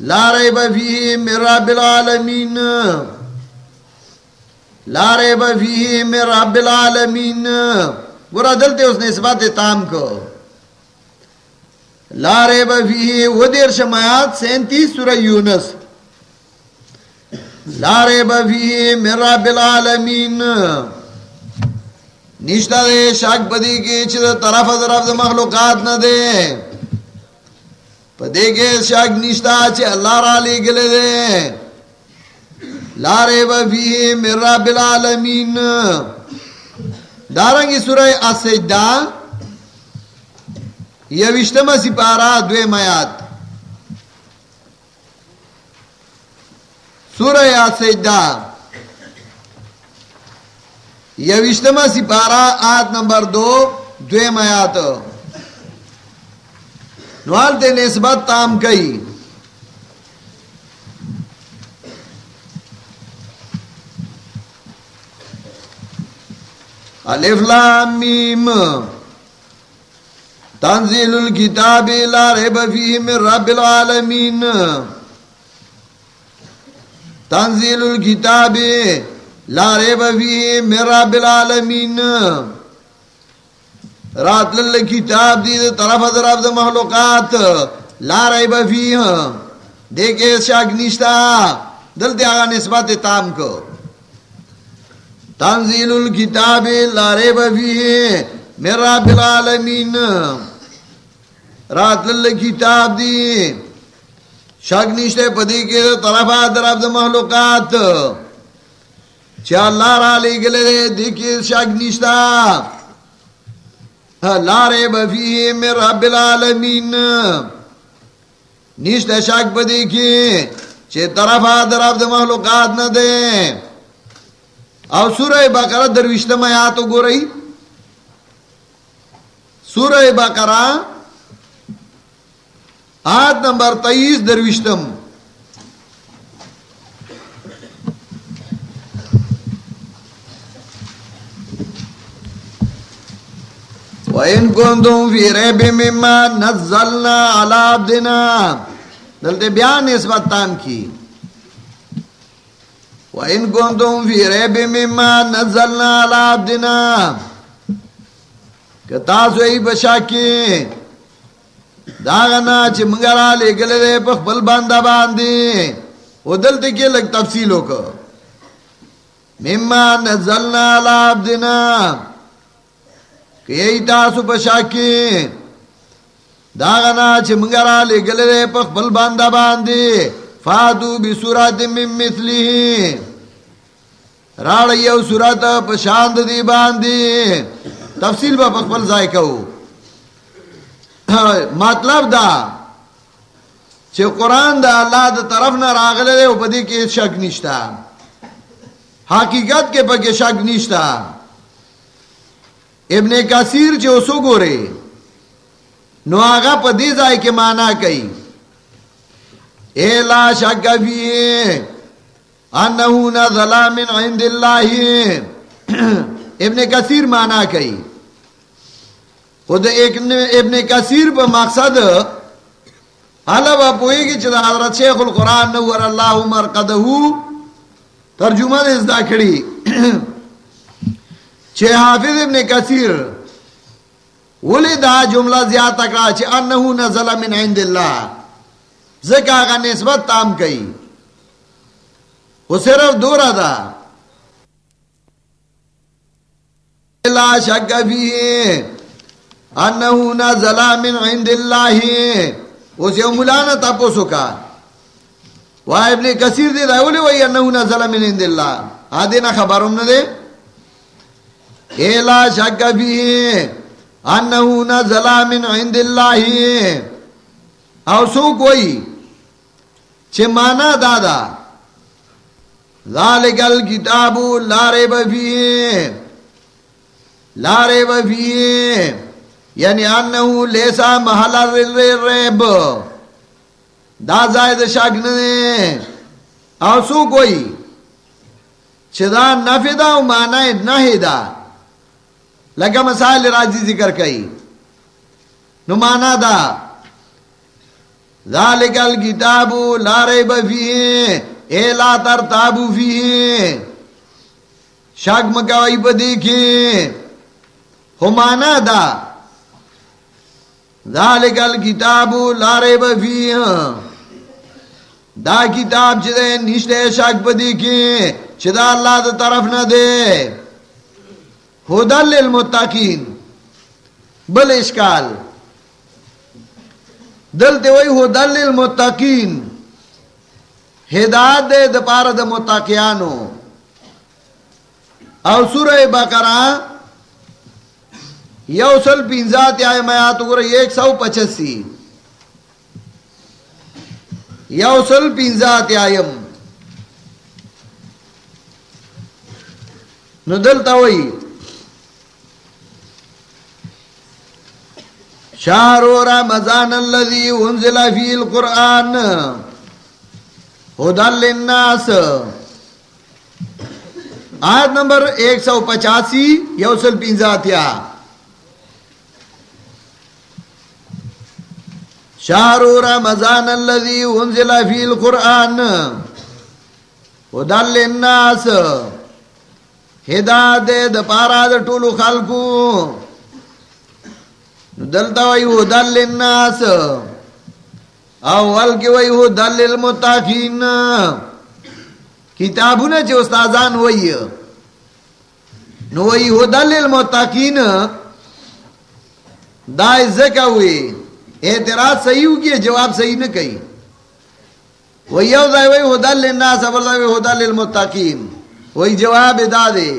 لا ريب فيه من رب العالمين. لا ريب فيه من رب العالمين. برا دلتے اس نے اس بات تام کو. لا ریب فیہ وہ دیر شمایات سینتیس سورہ یونس. لارے بفی میرا بالعالمین نشتا دے، شاک پدی کی چھ طرف طرف دے مخلوقات نہ دے۔ پدی کے شاک نشتا چھ اللہ را لے گلے دے۔ لارے بفی میرا بالعالمین دارنگی سورہ السجدہ، یہ وشتمہ سپارہ دوے میات۔ سورہ سجدہ یوشتما سپارہ آت نمبر دو دوے میات نوال تے نسبت تام کئی۔ الف لام میم۔ تنزیل الكتاب لا ریب فیہ من رب العالمین۔ تنزیل الكتاب لا ریب فیہ من رب رات لل کتاب دی طرف در رب مخلوقات۔ لا ریب دیکھے شاک نشتا دل دے آگا نسبت تام کو۔ تنزیل الكتاب لا ریب فیہ من رب رات لل کتاب دی شک نشتے پدی کے طرف درب د محلوقات چا اللہ را لے گلے دے دیکھی شک نشتا۔ لارے بفی میں رب العالمین۔ نشت شک پدی کی چے طرف درب د محلوقات نہ دے۔ او سورہ بقرہ دروشتم آیاتو گو رہی سورہ بقرہ آیت نمبر تیئیس دروشتم وَإِن كُنْتُمْ فِي رَيْبٍ مِّمَّا نَزَّلْنَا عَلَى عَبْدِنَا۔ دلتے بیان نسبت تام کی۔ وَإِن كُنْتُمْ فِي رَيْبٍ مِّمَّا نَزَّلْنَا عَلَى عَبْدِنَا۔ کہ تاسو ای بشاکی داغنا چی منگرا لے گلے دے پخ بل باندہ باندے او دلتے کے لگ تفصیلوں کو۔ مما نزلنا علا عبدنا۔ کہ یہی تاسو پشاکی داغنا چی منگرا لے گلے دے پخ بل باندہ باندے فاتو بی سورات من مثلی راڑ یو سورات پشاند دی باندے تفصیل با پخ بل ذائقہ مطلب دا چې قرآن دا اللہ دا طرف نہ راغلے دے پدی کے شک نشتا حقیقت کے پکے شک نشتا ابن کثیر چې اوسو ګوره نو هغه په دې ځای کې معنا کوي اے لا شک فی انه نزل من عند الله ابن کثیر معنا کوي خود ابن کثیر پا مقصد حالا با پوئی گی چیز حضرت شیخ القرآن نور اللہ مرقدہو۔ ترجمہ دے ازدا کھڑی۔ چھے حافظ ابن کثیر، ولی دا جملہ زیادہ تکرا چھے انہو نزل من عند اللہ۔ ذکر آگا نسبت تام کئی۔ وہ صرف دورا دا۔ لا شک فیه انه نزل من عند الله اوس یو مولانا تاسو کا وای ابن کثیر دی دا ولي وای انه نزل من عند الله ا دې نه خبروم نه دی لا شک فیه انه نزل من عند الله او سو کوئی چھ مانا دادا ذالک الکتاب لا ریب فیه لا ریب فیه یعنی انہو لیسا محل ریب دا زائد شک نے او سو کوئی چدا نفی دا و معنی نحی دا لگا مسائل راجی ذکر کئی۔ نو مانا دا، ذالک الکتاب لا ریب فیه اے لا ترتابو فیه شک مکوائی پا دیکھیں۔ ہو مانا دا، ذالک الکتاب لا ریب فیه دا کتاب چھ دے، نشتے شک پا دیکھیں، چھ دا اللہ دا طرف نہ دے۔ ہدل للمتقین بل اشکال دل تے وہی ہدل للمتقین ہدایت دے دپار د متقیانو او سورہ بقرہ یوسل پینزات آئے میات گرہ ایک سو پچسی یوسل پینزات آئیم نو دلتا وئی شہر رمضان الذي انزل فيه القرآن. هدى للناس. آیت نمبر ایک سو پچاسی، یوسل پینزاتیا شہر رمضان الذي انزل فيه القرآن. هدى للناس. ہدایت دے د پارا د ټولو خلقو. دلتا وی ہو دل للناس۔ اول کی وی ہو دل للمتاقین کتابونا چه استازان وی نو وی ہو دل للمتاقین دائی زکا وی اعتراض صحیح ہو گیا جواب صحیح نہ کئی وی یو دائی وی ہو دل للناس ابر دائی وی ہو دل للمتاقین وی جواب دا دے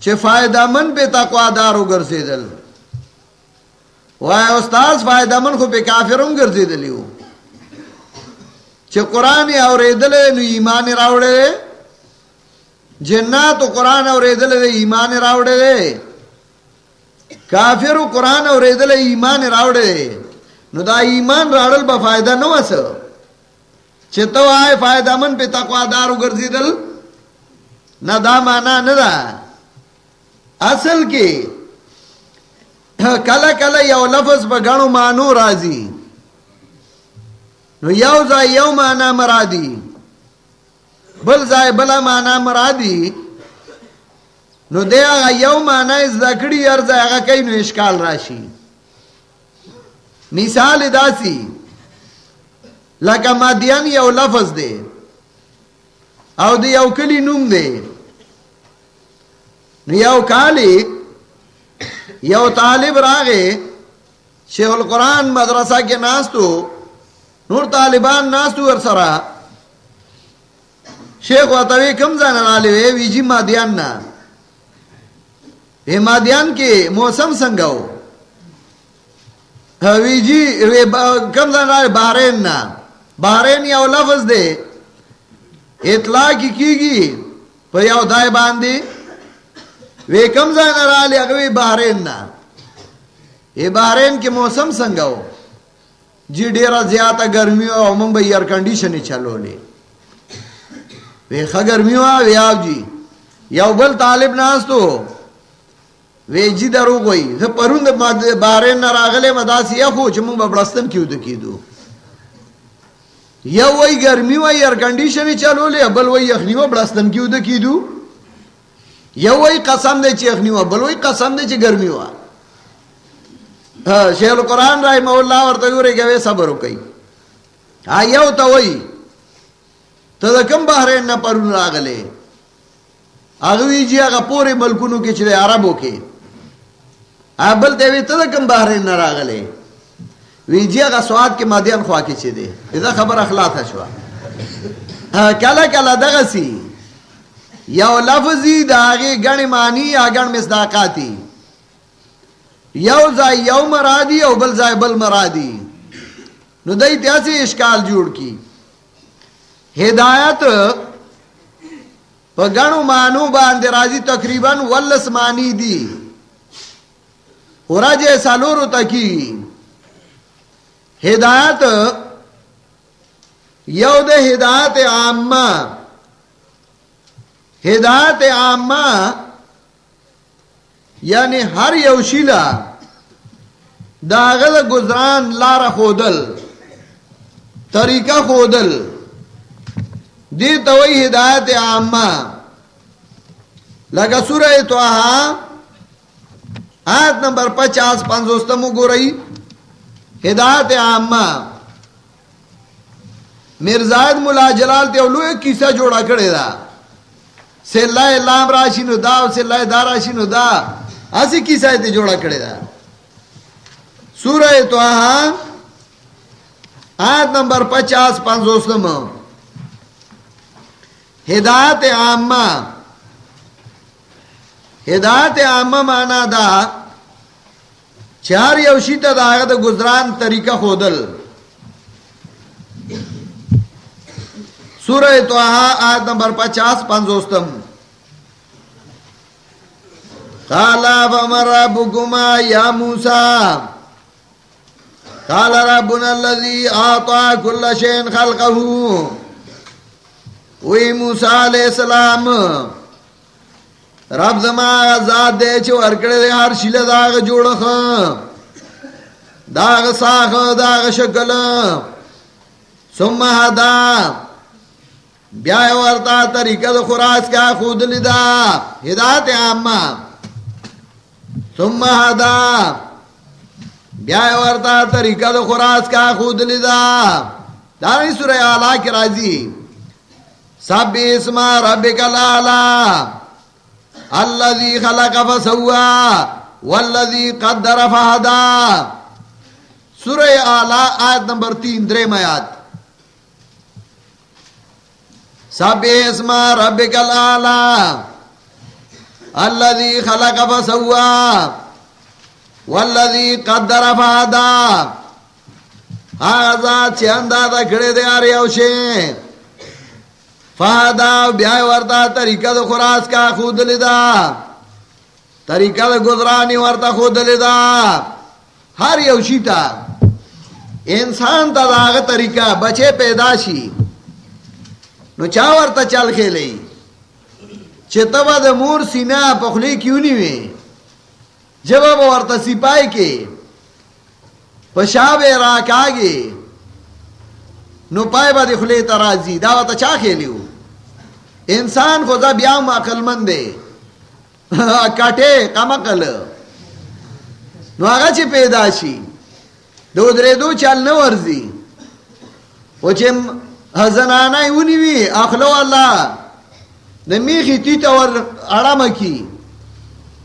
چه فائدہ من پہ تقوی دارو گر سے دل وای استاد فائدہ من خو په کافرون ګرځیدلیو چې قران اوریدل نو ایمان راوړل جنات قران اوریدل ایمان راوړل کافر قران اوریدل ایمان راوړل نو دا ایمان راوړل به فائدہ نه وسه. چې ته وای فائدہ من په تقوا دارو ګرځیدل نه، دا معنا نه ده. اصل کې کله کله یو لفظ په غنو مانو راځي. نو یو ځای یو معنا مرادي بل ځای بل معنا مرادي نو دی هغه یو معنا زکړی ارزه هغه کوي، نو اشکال راشي. مثال داسي. لکه مادیان یو لفظ دی. او دی یو کلی نوم دی. نو یو کالی یو طالب راغے، شیخ القرآن مدرسہ کے ناستو، نور طالبان ناستو ورسرا شیخ وطوی کم زان رالی وی جی مادیان نا. وی مادیان کے موسم سنگو ہاں، وی جی کم زان رالی بحرین نا. بحرین یو لفظ دے. اطلاع کی کی گی پر یو دائی باندی. وی کم ځای نه رالی هغه وی بحرین نه ای بحرین کې موسم څنګه و جی ډیره زیاته ګرمي او موږ به ایر کنډیشن چلولې وی ښه ګرمي وا وی او جی. یو بل طالب ناستو. وی جی درو کوئی زه پروند بحرین نه راغله مداسی یا خو چې موږ به کیو د کیدو. یو وی ګرمي وای ایر کنډیشن چلولې بل وی یخنی و بلستان کیو د کیدو. یو وی قسم دے چی اخنی ہوا بل وی قسم دے چی گرمی ہوا۔ شیخ القرآن رحمہ اللہ ورطا گورے گوے صبر کئی۔ ہاں یو تا جی وی تا دا کم بحرین نا پرون راگلے اغوی جی اگا پورے ملکونو کی چلے عربو کے۔ ابل تے وی تد کم بحرین نہ راغلے۔ وی جی اگا سواد کے مادیان خوا کے چے دے۔ اذا خبر اخلاق شوا۔ کلا کلا دغسی۔ یو لفظی دا آگے گن مانی یا گن مصداقاتی. یو زائی یو مرادی او بل زائی بل مرادی. نو دای تیاسی اشکال جوڑ کی. ہدایت پا گنو مانو باندے راضی تقریباً ولس مانی دی. اور جے سالورو تکی. ہدایت یو دے ہدایت عامہ. ہدایت عامہ یعنی ہر یوشیلا داغل گزران لار خودل، طریقہ خودل۔ دی توئی ہدایت عامہ۔ لگا سورہ توہا، آیت نمبر پچاس پانزوستمو گو رہی ہدایت عامہ۔ مرزاد ملا جلال تے ایک کیسا جوڑا کڑے دا۔ سے اللہ لام راشی نو دا سے اللہ دا راشی نو دا۔ اسی کیسا تے جوڑا کڑے دا۔ سورہ توہا، آیت نمبر پچاس پانزوستمو ہدایت عامہ۔ ہدایت عامہ مانا دا، چار یوشی تا دا آگا دا گزران طریقہ خودل۔ سورہ توہا، آیت نمبر پچاس پانزوستم قالا فمر ربکما یا موسیٰ قال، ربنا الذي آطا كل شيء خلقه۔ وی موسیٰ علیہ السلام، رب زما ذات دے چھو ارکڑے دے ہر شیل داغ جوڑ خان داغ ساخ داغ شکل۔ سم حدا بیائے ورطا طریقہ دو خراس کیا خود لدا ہدایت عامہ. سم حدا بیائے ورطا طریقہ دو خراس کیا خود لدا دارنی سورہ آلہ کی رازی سب اسم ربک الاعلى الذي خلق فسوى والذي قدر فهدى سورہ اعلی آیت نمبر تین درے میات سب اسم ربک الاعلى الذي خلق فسوى والذي قدر فهدى هذا چندہ دا کھڑے دے آرے اوشیں فادا بیائی ورتا طریقہ دا خراس کا خود لدا. طریقہ دا گزرانی ورتا خود لدا. ہر یوشی تا انسان تا دا آغا طریقہ بچے پیدا شی. نو چا ورتا چل کھیلی چه تبا دا مور سینا پخلی کیوں نیوی جب اب ورتا سپائی کے پشاب راک آگے نو پائے با دی خلی ترازی داوتا چا کھیلیو انسان خدا بیام عقل مند دے کٹے کم عقل نو آگا چی پیدا شی دو درے دو چل نو ورزی و چی زنانای اونی وی، اخلو اللہ نمیخی تیتا ور اڑام کی.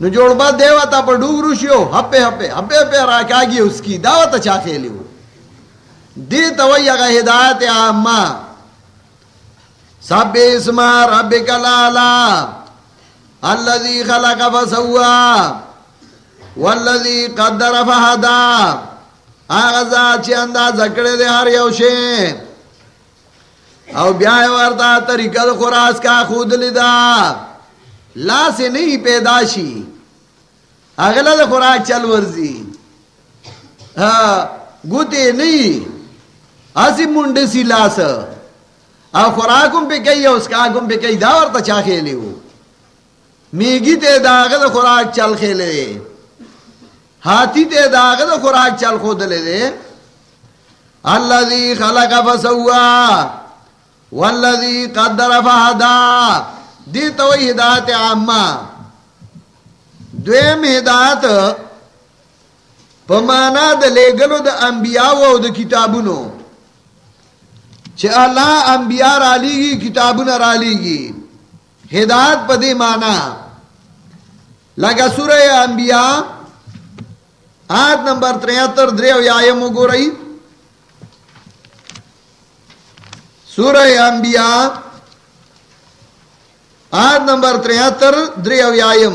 نو جوڑ با دیواتا پر ڈوگرو شیو ہپے ہپے ہپے ہپے راکاگی اس کی. دعوتا چا کھیلیو دیتا وی اگا ہدایت آمہ سب اسم ربک لالا الذي خلق فسوا. والذي قدر فهدا. اغزا چی انداز اکڑے دے ہر یوشے او بیائے وردا طریقہ دو خراس کا خود لدا لا سے نہیں پیداشی اگلا دے خوراک چل ورزی گوتے نہیں اسی منڈے سی لاسا او خوراکم پہ کئی اس کاگم پہ کئی داور تا چا کھیلے ہو میگی تے داغت خوراک چل کھیلے دے ہاتھی تے داغت خوراک چل خود لے دے اللذی خلق فسوا والذی قدر فہدا، دی توی ہدایت عامہ۔ دویم ہدایت پمانا دا لے گلو دا انبیاء و دا کتابونو چھے اللہ انبیاء را لیگی کتابون را لیگی۔ ہدایت پدی مانا۔ لگا سورہ انبیاء، آیت نمبر تریہتر، دریو یایم گو رہی۔ سورہ انبیاء، آیت نمبر تریہتر دریو یایم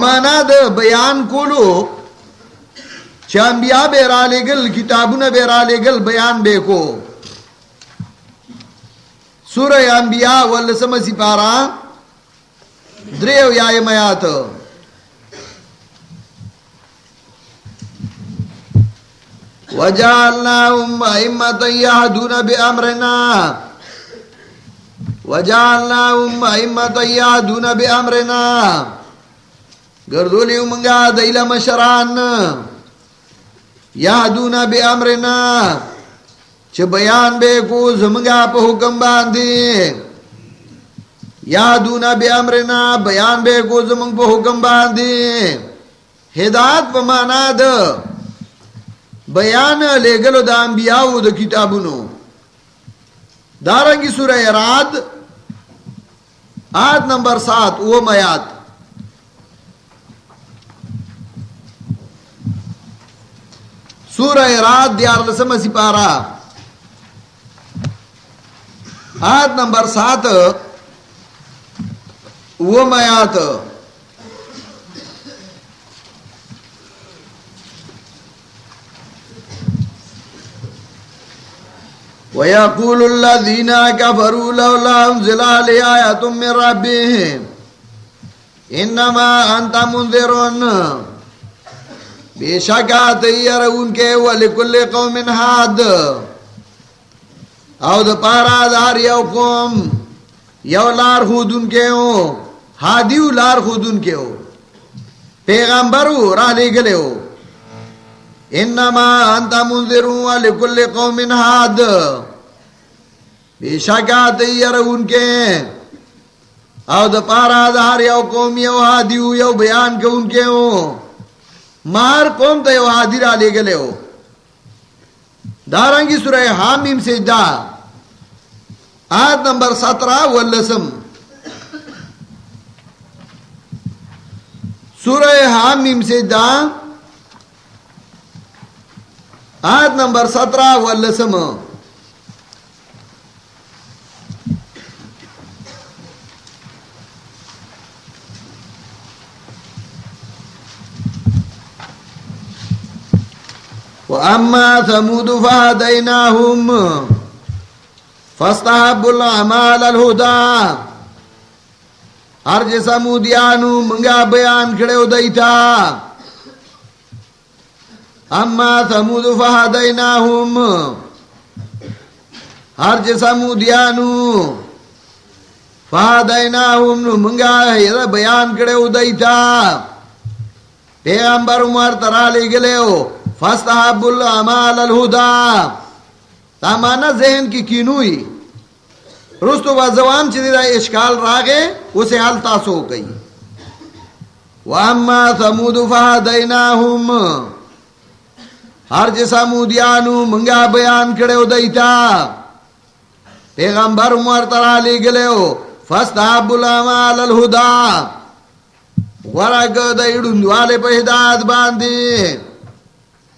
مانا د بیان کولو چانبیا بے را لے گل کتاب نے بے را لے گل بیان بے کو۔ سورہ انبیاء واللسم سپارا دریو یا میات وجعلناهم أئمة يهدون بأمرنا. وجعلناهم أئمة يهدون بأمرنا. گردولی منگا مشران. یهدون بأمرنا. چھ بیان بے کو زمگا پا حکم باندی یهدون بأمرنا، بیان بے کو زمگ پا حکم باندی ہدایت پا مانا بیان لے گلو دا انبیاء دا کتابونو. دارنگی سورہ رات آیت نمبر سات وہ میات سورہ رات دیار لسم سپارا آیت نمبر سات وہ میات وَيَقُولُ الَّذِينَ كَفَرُوا لَوْلَا أُنزِلَ عَلَيْهِ آيَةٌ مِّن رَّبِّهِ إِنَّمَا أَنتَ مُنذِرٌ بے شک تیار ان کے ولکل قوم حاد او د پارا دار یو قوم یو لار خود ان کے ہو ہادیو لار خود ان کے ہو پیغمبرو راہ لے گلے ہو۔ انما انت منذر ولکل قوم حاد بے شکا تیر ان کے. او د پارا دار یو قوم یو ہادیو یو بیان کے ان کے ہو. مار قوم تے یو ہادی را لے گلے ہو. دارنگی سورہ حامیم سے دا آیت نمبر سترہ واللسم. سورہ حامیم سے دا آیت نمبر سترہ، واللسم. وَأَمَّا ثَمُودُ فَهَدَيْنَاهُمْ فَاسْتَحَبُّ الْعَمَالَ الْهُدَى. ہر جیسا مودیانو منگا بیان کھڑے ہو دیتا اما ثمود فہدیناہم ہر جیسا مودیانو فہدیناہم نو منگا ہے بیان کڑے ہو دیتا. پیغمبر عمر ترا لے گلے ہو فاستحب العمال الہدا. تامانا ذہن کی کینوئی. رستو با زوان چیزی دا اشکال راگے، اسے حال تاسو ہو گئی. وَأَمَّا ثَمُودُ فَهَدَيْنَاهُمْ ہر جسا مودیانو منگا بیان کڑے ہو دیتا۔ پیغمبر عمر ترا لے گلے ہو۔ فستحب العمال الہدا۔ ورگ دیڑن دوالے پہ ہدایت باندی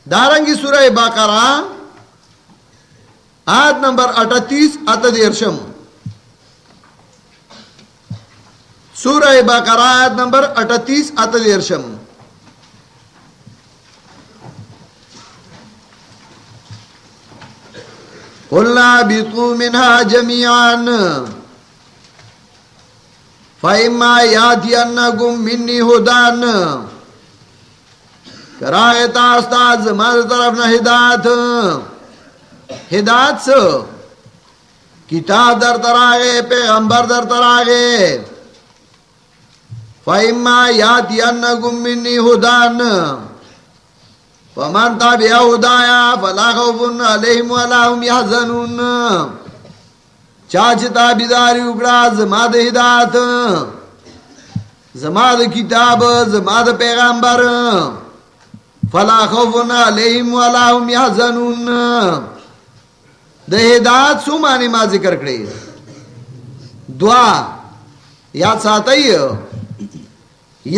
دارنگی سورہ باقرہ، آیت نمبر اٹھتیس اتدیرشم سورہ باقرہ، آیت نمبر اٹھتیس اتدیرشم قلنا بیتو منها جميعا. فإما ياتينكم مني هدى. کرائے تاستاز مر طرف نہ ہدایت ہدایت سے کتاب در تراغے پیغمبر در تراغے فَإِمَّا يَاتِيَنَّكُم مِّنِّي هُدًى. فمن تابع ہدایا فلا خوف علیہم ولا هم يحزنون۔ چاچ تابیداری اکڑا زماد ہدایت زماد کتاب زماد پیغمبر۔ فلا خوف علیہم ولا هم يحزنون۔ د ہدایت سو معنی ما ذکر کړی دعا، یاد ساتي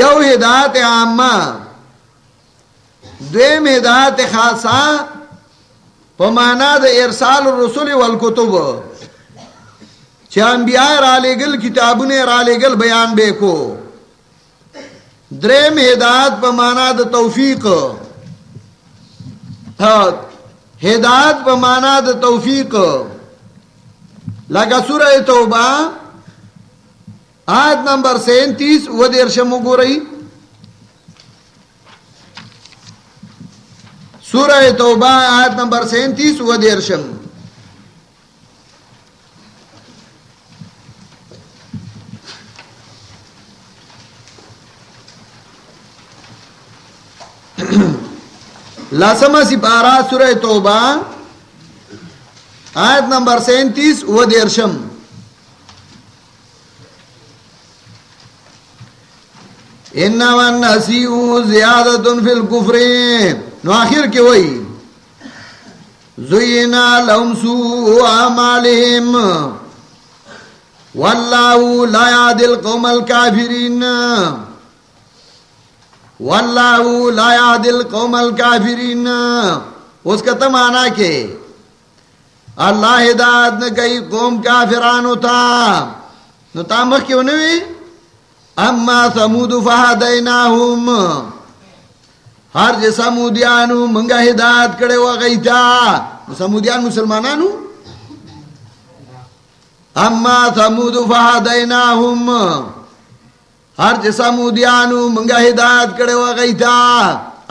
یو ہدایت عامه دویم ہدایت خاصه په معنا د ارسال الرسل والکتب. چې انبیاء را لګل کتابونه را بیان به کو. دریم ہدایت په معنا د توفیق. ہدایت په معنا د توفیق. لگا سورہ توبہ آیت نمبر سینتیس، و دیر شمو گو رہی سورہ توبہ آیت نمبر سینتیس و دیر شم لاسما سپارہ سورہ توبہ آیت نمبر سینتیس و دیرشم۔ انما النسیء زیادت فی الكفر۔ نو آخر کے وئی زینا لهم سوء اعمالهم واللہ لا یعدل قوم الكافرین واللہ لا یعدل قوم الكافرین اس کا تمانا کہ اللہ ہدایت نہ کئی قوم کافران ہوتا نو تامخ کیوں نہیں اما سمود فہدیناہم۔ ہر جے سمودیانو منگا ہدایت کڑے وغی تا سمودیان مسلمانانو؟ اما سمود فہدیناہم۔ ہر جے سمودیانو منگا ہدایت کڑے وغی تا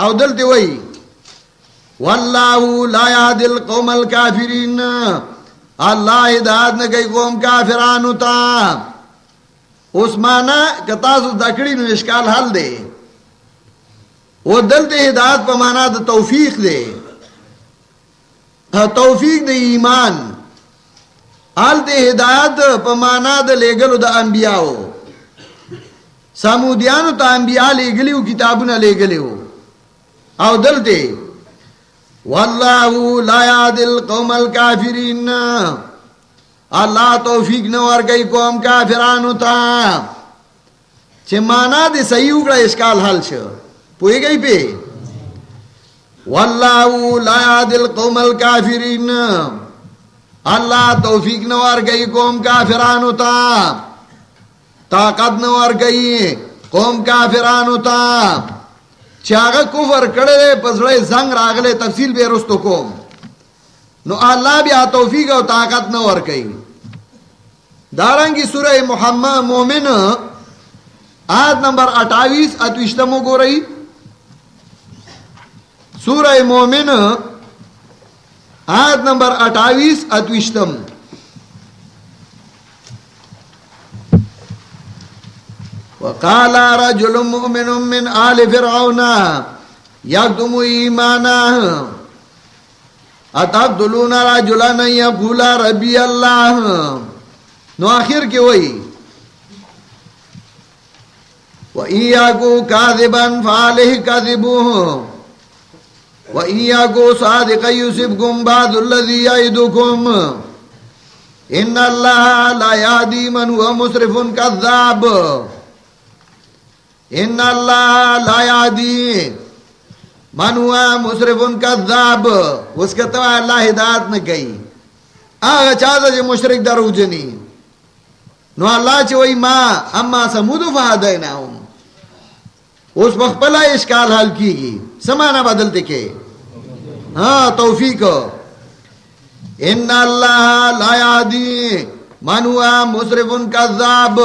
او دلتے وئی۔ واللہ لا یهد القوم الكافرین اللہ ہدایت نہ کئی قوم کافرانو تا۔ اس مانا کتاسو دکڑی نو اشکال حل دے۔ وہ دل دے ہدایت پا مانا دا توفیق دے۔ توفیق دے ایمان۔ حل ہدایت پا مانا دا لے گلو دا انبیاءو سامودیانو تا انبیاء لے گلیو کتابونا لے گلیو او دل واللہ لا یعدل قوم الكافرین اللہ توفیق نوار گئی قوم کافرانو تا۔ چھے مانا دے صحیح اگڑا اشکال حل چھو پوئی گئی پہ واللہ لا یعدل قوم الكافرین اللہ توفیق نوار گئی قوم کافرانو تا. طاقت نوار گئی قوم کافرانو تا. چاگا کفر کڑے دے پسڑے زنگ راگلے، تفصیل بے رستو کوم نو اللہ بھی توفیق و طاقت نہ ور کئی دارنگی سورہ محمد مومن، آیت نمبر اٹھائیس اتوشتمو گو رہی. سورہ مومن آیت نمبر اٹھائیس اتوشتم وقال رجل مؤمن من آل فرعون يكتم إيمانه اتقتلون رجلا يقول ربي الله نو آخر کے وہی۔ وَإِيَّاكُ كَاذِبًا فَعَلِهِ كَذِبُهُ وَإِيَّاكُ صَادِقًا يُصِبْكُمْ بَعْضُ الَّذِي يَعِدُكُمْ. إِنَّ اللَّهَ لَا يَهْدِي مَنْ هُوَ مُسْرِفٌ كَذَّابٌ. ان اللہ لا یادی من ہوا مصرف ان اس کا تو اللہ ہدایت نہ گئی آگا چاہتا جی مشرک در اجنی نو اللہ چی وی ما اما سمودو فہدینا ہوں اس وقت پلا اشکال حل کی گی۔ سمانا بدلتے کے۔ ہاں توفیق۔ ان اللہ لا یادی من ہوا مصرف ان کا ذاب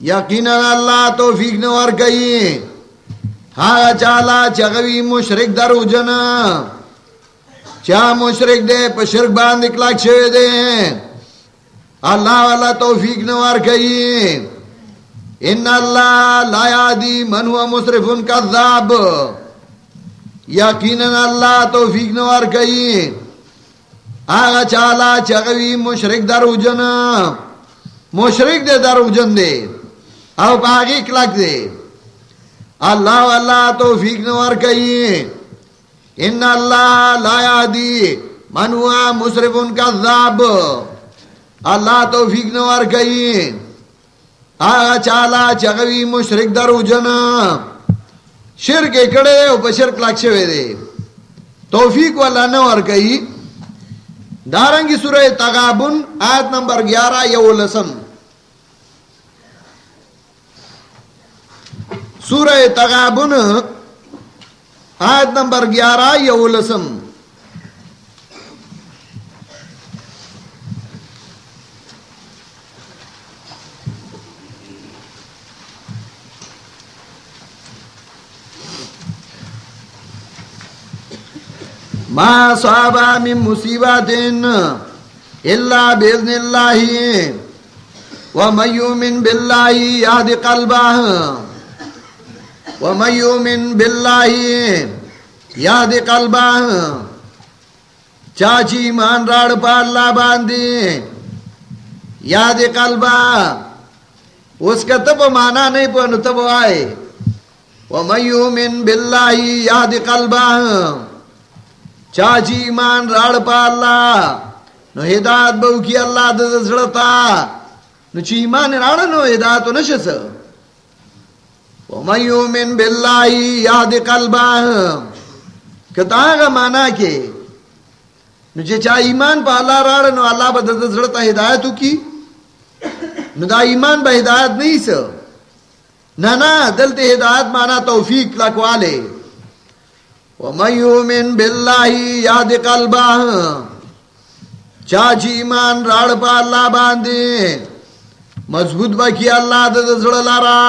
یقینا اللہ توفیق نے اور گئی ہاں چالا چگوی مشرک در اجنا چا مشرک دے پشرک باند اکلاک شوئے دے۔ اللہ والا توفیق نے اور گئی ان اللہ لا یادی من ہوا مصرف ان کا ذاب یقینا اللہ توفیق نے اور گئی آگا چالا چگوی مشرک در اجنا مشرک دے در اجن دے. او باغی کلک دے. اللہ اللہ توفیق نوار کئی. ان اللہ لا یادی من ہوا مصرف ان کا ذاب اللہ توفیق نوار کئی. آگا چالا چگوی مشرک درو جن شرک اکڑے او پا شرک لکشے وے دے. توفیق والا نوار کئی. دارنگی سورہ تغابن آیت نمبر گیارہ یو لسم. سورہ تغابن آیت نمبر گیارہ یو لسم. ما صابا من مصیبات الا باذن الله ومن يؤمن بالله يهد قلبه ومن يؤمن بالله يهد قلبه چاچی ایمان راڑ پا اللہ باندے. یاد قلبا اس کا تب مانا نہیں پہنو تب آئے. وَمَن يُؤْمِن بِاللَّهِ يَهْدِ قَلْبَهُ چاچی ایمان راڑ پا اللہ نو ہدایت بہو کی اللہ دد زڑتا نو چی ایمان راڑ نو ہدایت و نشس ومن یومن باللہ یاد قلبہ کتا گا مانا کے نو چی چا ایمان پا اللہ راڑ نو اللہ با دد زڑتا ہدایتو کی نو دا ایمان با ہدایت نہیں سا نا نا دلتے ہدایت مانا توفیق لکوالے ومن يؤمن بالله يهد قلبه، چاچی ایمان راڑ پا اللہ باندے، مضبوط بکی اللہ دا زڑ لارا،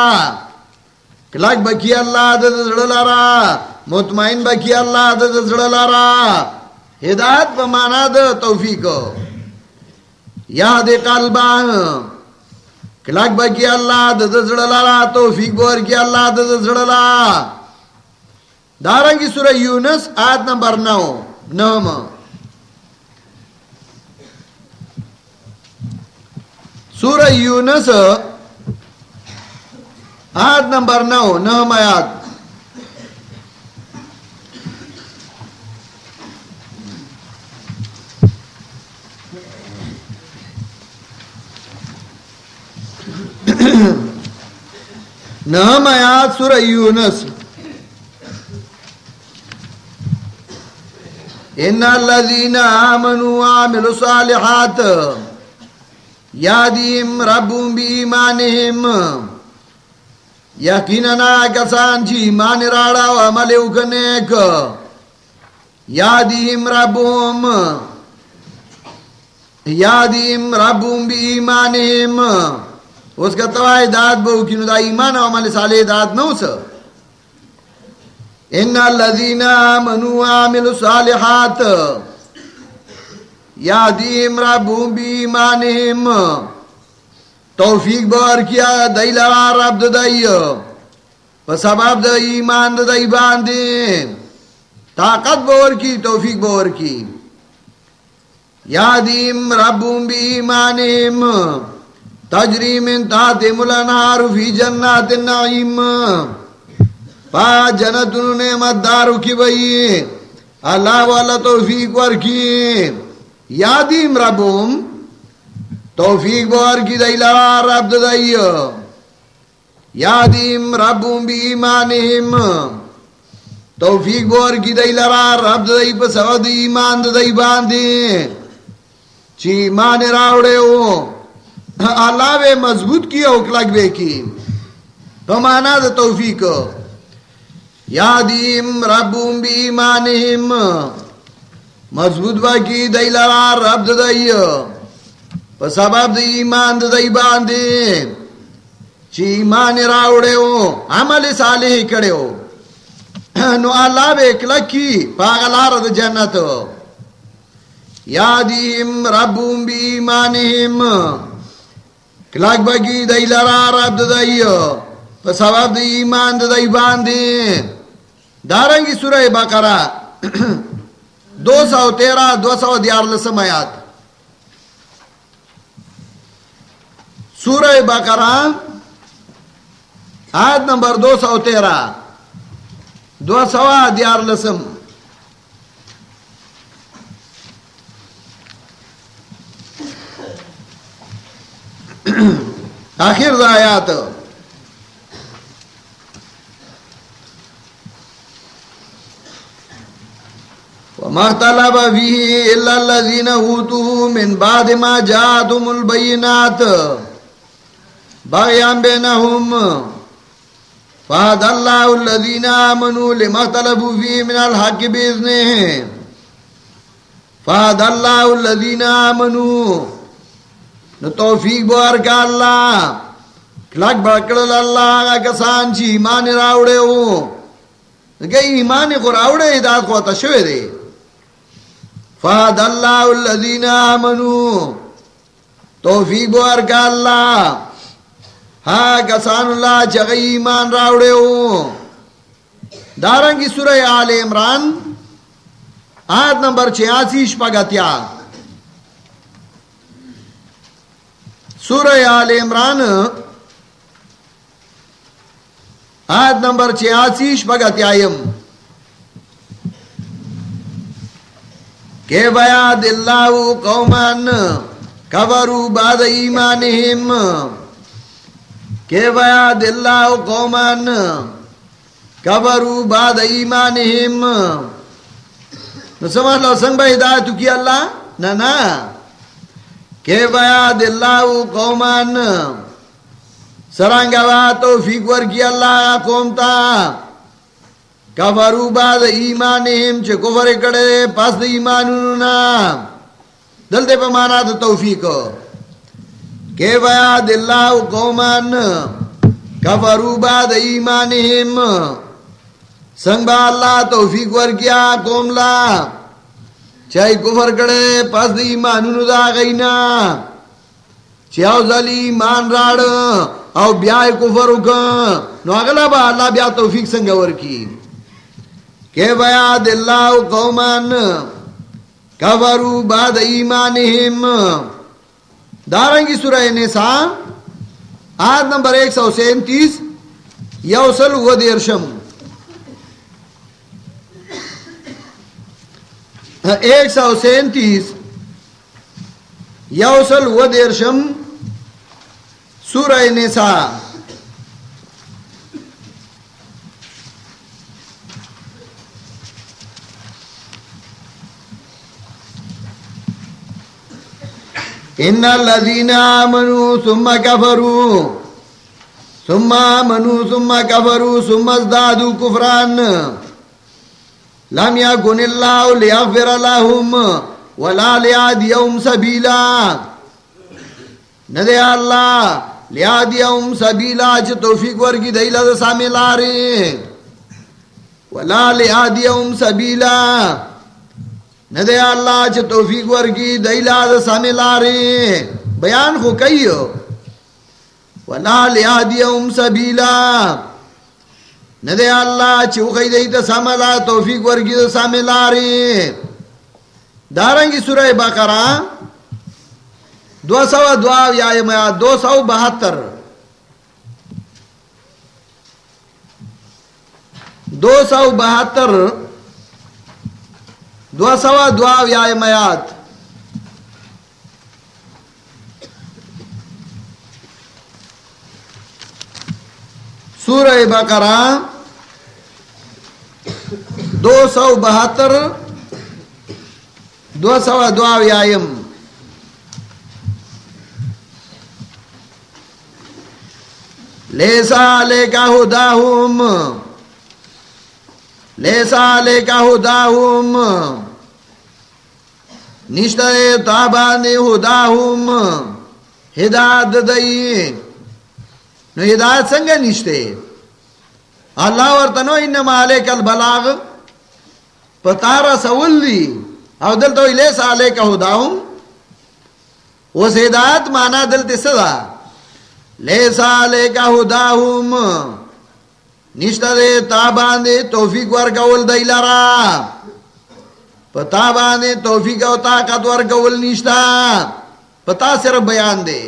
کلک بکی اللہ دا زڑ لارا، مطمئن بکی اللہ دا زڑ لارا، ہدایت پا مانا دا توفیق۔ یاد قلبا کلک بکی اللہ دا زڑ لارا، توفیق بور کی اللہ دا زڑ لارا۔ دارنگی سورہ یونس آیت نمبر نو نوم سورہ یونس آیت نمبر نو نوم آیات نوم آیات سورہ یونس ان الذين امنوا وعملوا الصالحات يهديهم ربهم بايمانهم یقینا کسان چې ایمان راړه او عمل وکړي ک یادیم ربهم یادیم ربهم بایمانهم اوس کته داد بو کینو دا ایمان او عمل صالح داد نو سه ان الذين امنوا وعملوا الصالحات يهديهم ربهم بإيمانهم توفیق بار کیا دای لرا رب دای په سبب د ایمان د دای باندې طاقت بور کی، توفیق بور کی. یادیم ربهم بإيمانهم تجری من تحتهم الانهار في جنات النعيم پا جنتن نعمت دارو کی بئی؟ اللہ والا توفیق ور کی۔ یادیم ربوم۔ توفیق بور کی دی لرا رب دی۔ یادیم ربوم بی ایمانیم توفیق بور کی دی لرا رب دی پس او دی ایمان دی باندی۔ چی ایمان راوڑے ہو۔ اللہ بے مضبوط کی اوکلک بے کی۔ تو مانا دا توفیق۔ ہو یادیم ربون بی ایمانیم مضبوط با کی دی لرا رب دی پا سبب دی ایمان دی باندی چی ایمان راوڑے ہو، عمل صالح کڑے ہو. نو اللہ بے کلکی پاگلار دی جنت. یادیم ربون بی ایمانیم کلک بگی دی لرا رب دی پا سبب دی ایمان دی باندی دارنگی سورہ بقرہ دو سو تیرہ، دو سو دیار لسم آیات۔ سورہ بقرہ، آیت نمبر دو سو تیرہ، دو سو دیار لسم آخر دا آیات۔ ومختلف فيه إلا الذين أوتوه من بعد ما جاءتهم البينات. بغيا بينهم. فهد الله الذين آمنوا لما اختلفوا فيه من الحق بإذنه. فهد الله الذين آمنوا. توفیق بوار کا اللہ. کلک بڑکڑ اللہ کا کسان چی ایمان راوڑے ہو. گئی ایمان کو راوڑے ہدایت کو تشوے دے. فہد اللہ الذین آمنو. توفیق بوار کا اللہ. ہاں کسان اللہ چگئی ایمان راوڑے ہو. دارنگی سورہ آل عمران، آیت نمبر چھیاسی شپگتیا سورہ آل عمران، آیت نمبر چھیاسی شپگتیایم کہ بیاد اللہ قومان، کبرو بعد ایمانہم۔ کہ بیاد اللہ قومان، کبرو بعد ایمانہم۔ سمجھ لو سنگ بھائی ہدایت کی اللہ؟ نہ نہ کہ بیاد اللہ قومان۔ سرانگا توفیق ور کی اللہ قوم تا۔ کفرو بعد ایمانہم، چھ کفر کڑے دے پس دا ایمانونا دل دے پا مانا دا توفیق۔ کہ بیاد اللہ قومان کفرو بعد ایمانہم۔ سنگ با اللہ توفیق ور کیا قوم لا۔ چاہی کفر کڑے پس دی ایمانونو دا غینا۔ چاہو زلی ایمان راڑ او بیائی کفر اکن نو اگلا با اللہ بیا توفیق سنگا ور کی کہ بیاد اللہ قومان کفرو بعد ایمانہم۔ دارنگی سورہ نساء، آیت نمبر ایک سو سینتیس، یوسل و دیرشم ایک سو سینتیس، یوسل و دیرشم سورہ نساء۔ ان الذين امنوا ثم كفروا. ثم امنوا ثم كفروا ثم ازدادوا كفرا. لم يكن الله ليغفر لهم ولا ليهديهم سبيلا. ندے اللہ لیادیهم سبیلا چھ توفیق ورگی دیلا دا سامی لارے. ولا لیادیهم سبیلا ندے اللہ چھ توفیق ورگی دیلا دا سامی لارے۔ بیان خو کئیو۔ ولا لیادیهم سبیلا نہ دے اللہ چوخی دے تا ساملا توفیق ورگی دا ساملا ری دارنگی سورہ بقرہ دو سو دعا یا میا دو سو بہتر۔ دو سو بہتر۔ دو سو دعا یا میات سورہ بقرہ دو سو بہتر، دو سو دعا ویائم لیسا لے کا ہداہم. لیسا لے کا ہدا ہوم ہداہم نشتر تابان ہداہم ہدایت دئی۔ نو ہدایت سنگا نشتے۔ اللہ ورطنو انما علیک البلاغ۔ پتارا سول دی۔ او دل تو لیس علیک ہداؤں اس ہدایت مانا دل تی صدا لیس علیک ہداؤں نشتا دے تابان دے توفیق ورکول دی لرا. پتا باندے توفیق و طاقت ورکول نشتا. پتا صرف بیان دے.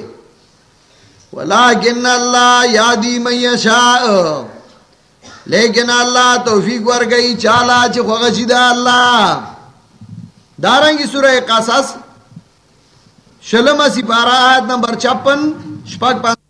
ولیکن اللہ یادی من یشاء. لیکن اللہ توفیق ور گئی چالا چی خوغشی دا اللہ. دارنگی سورہ قصص شلم سپارہ آیت نمبر چپن شپږ پنځه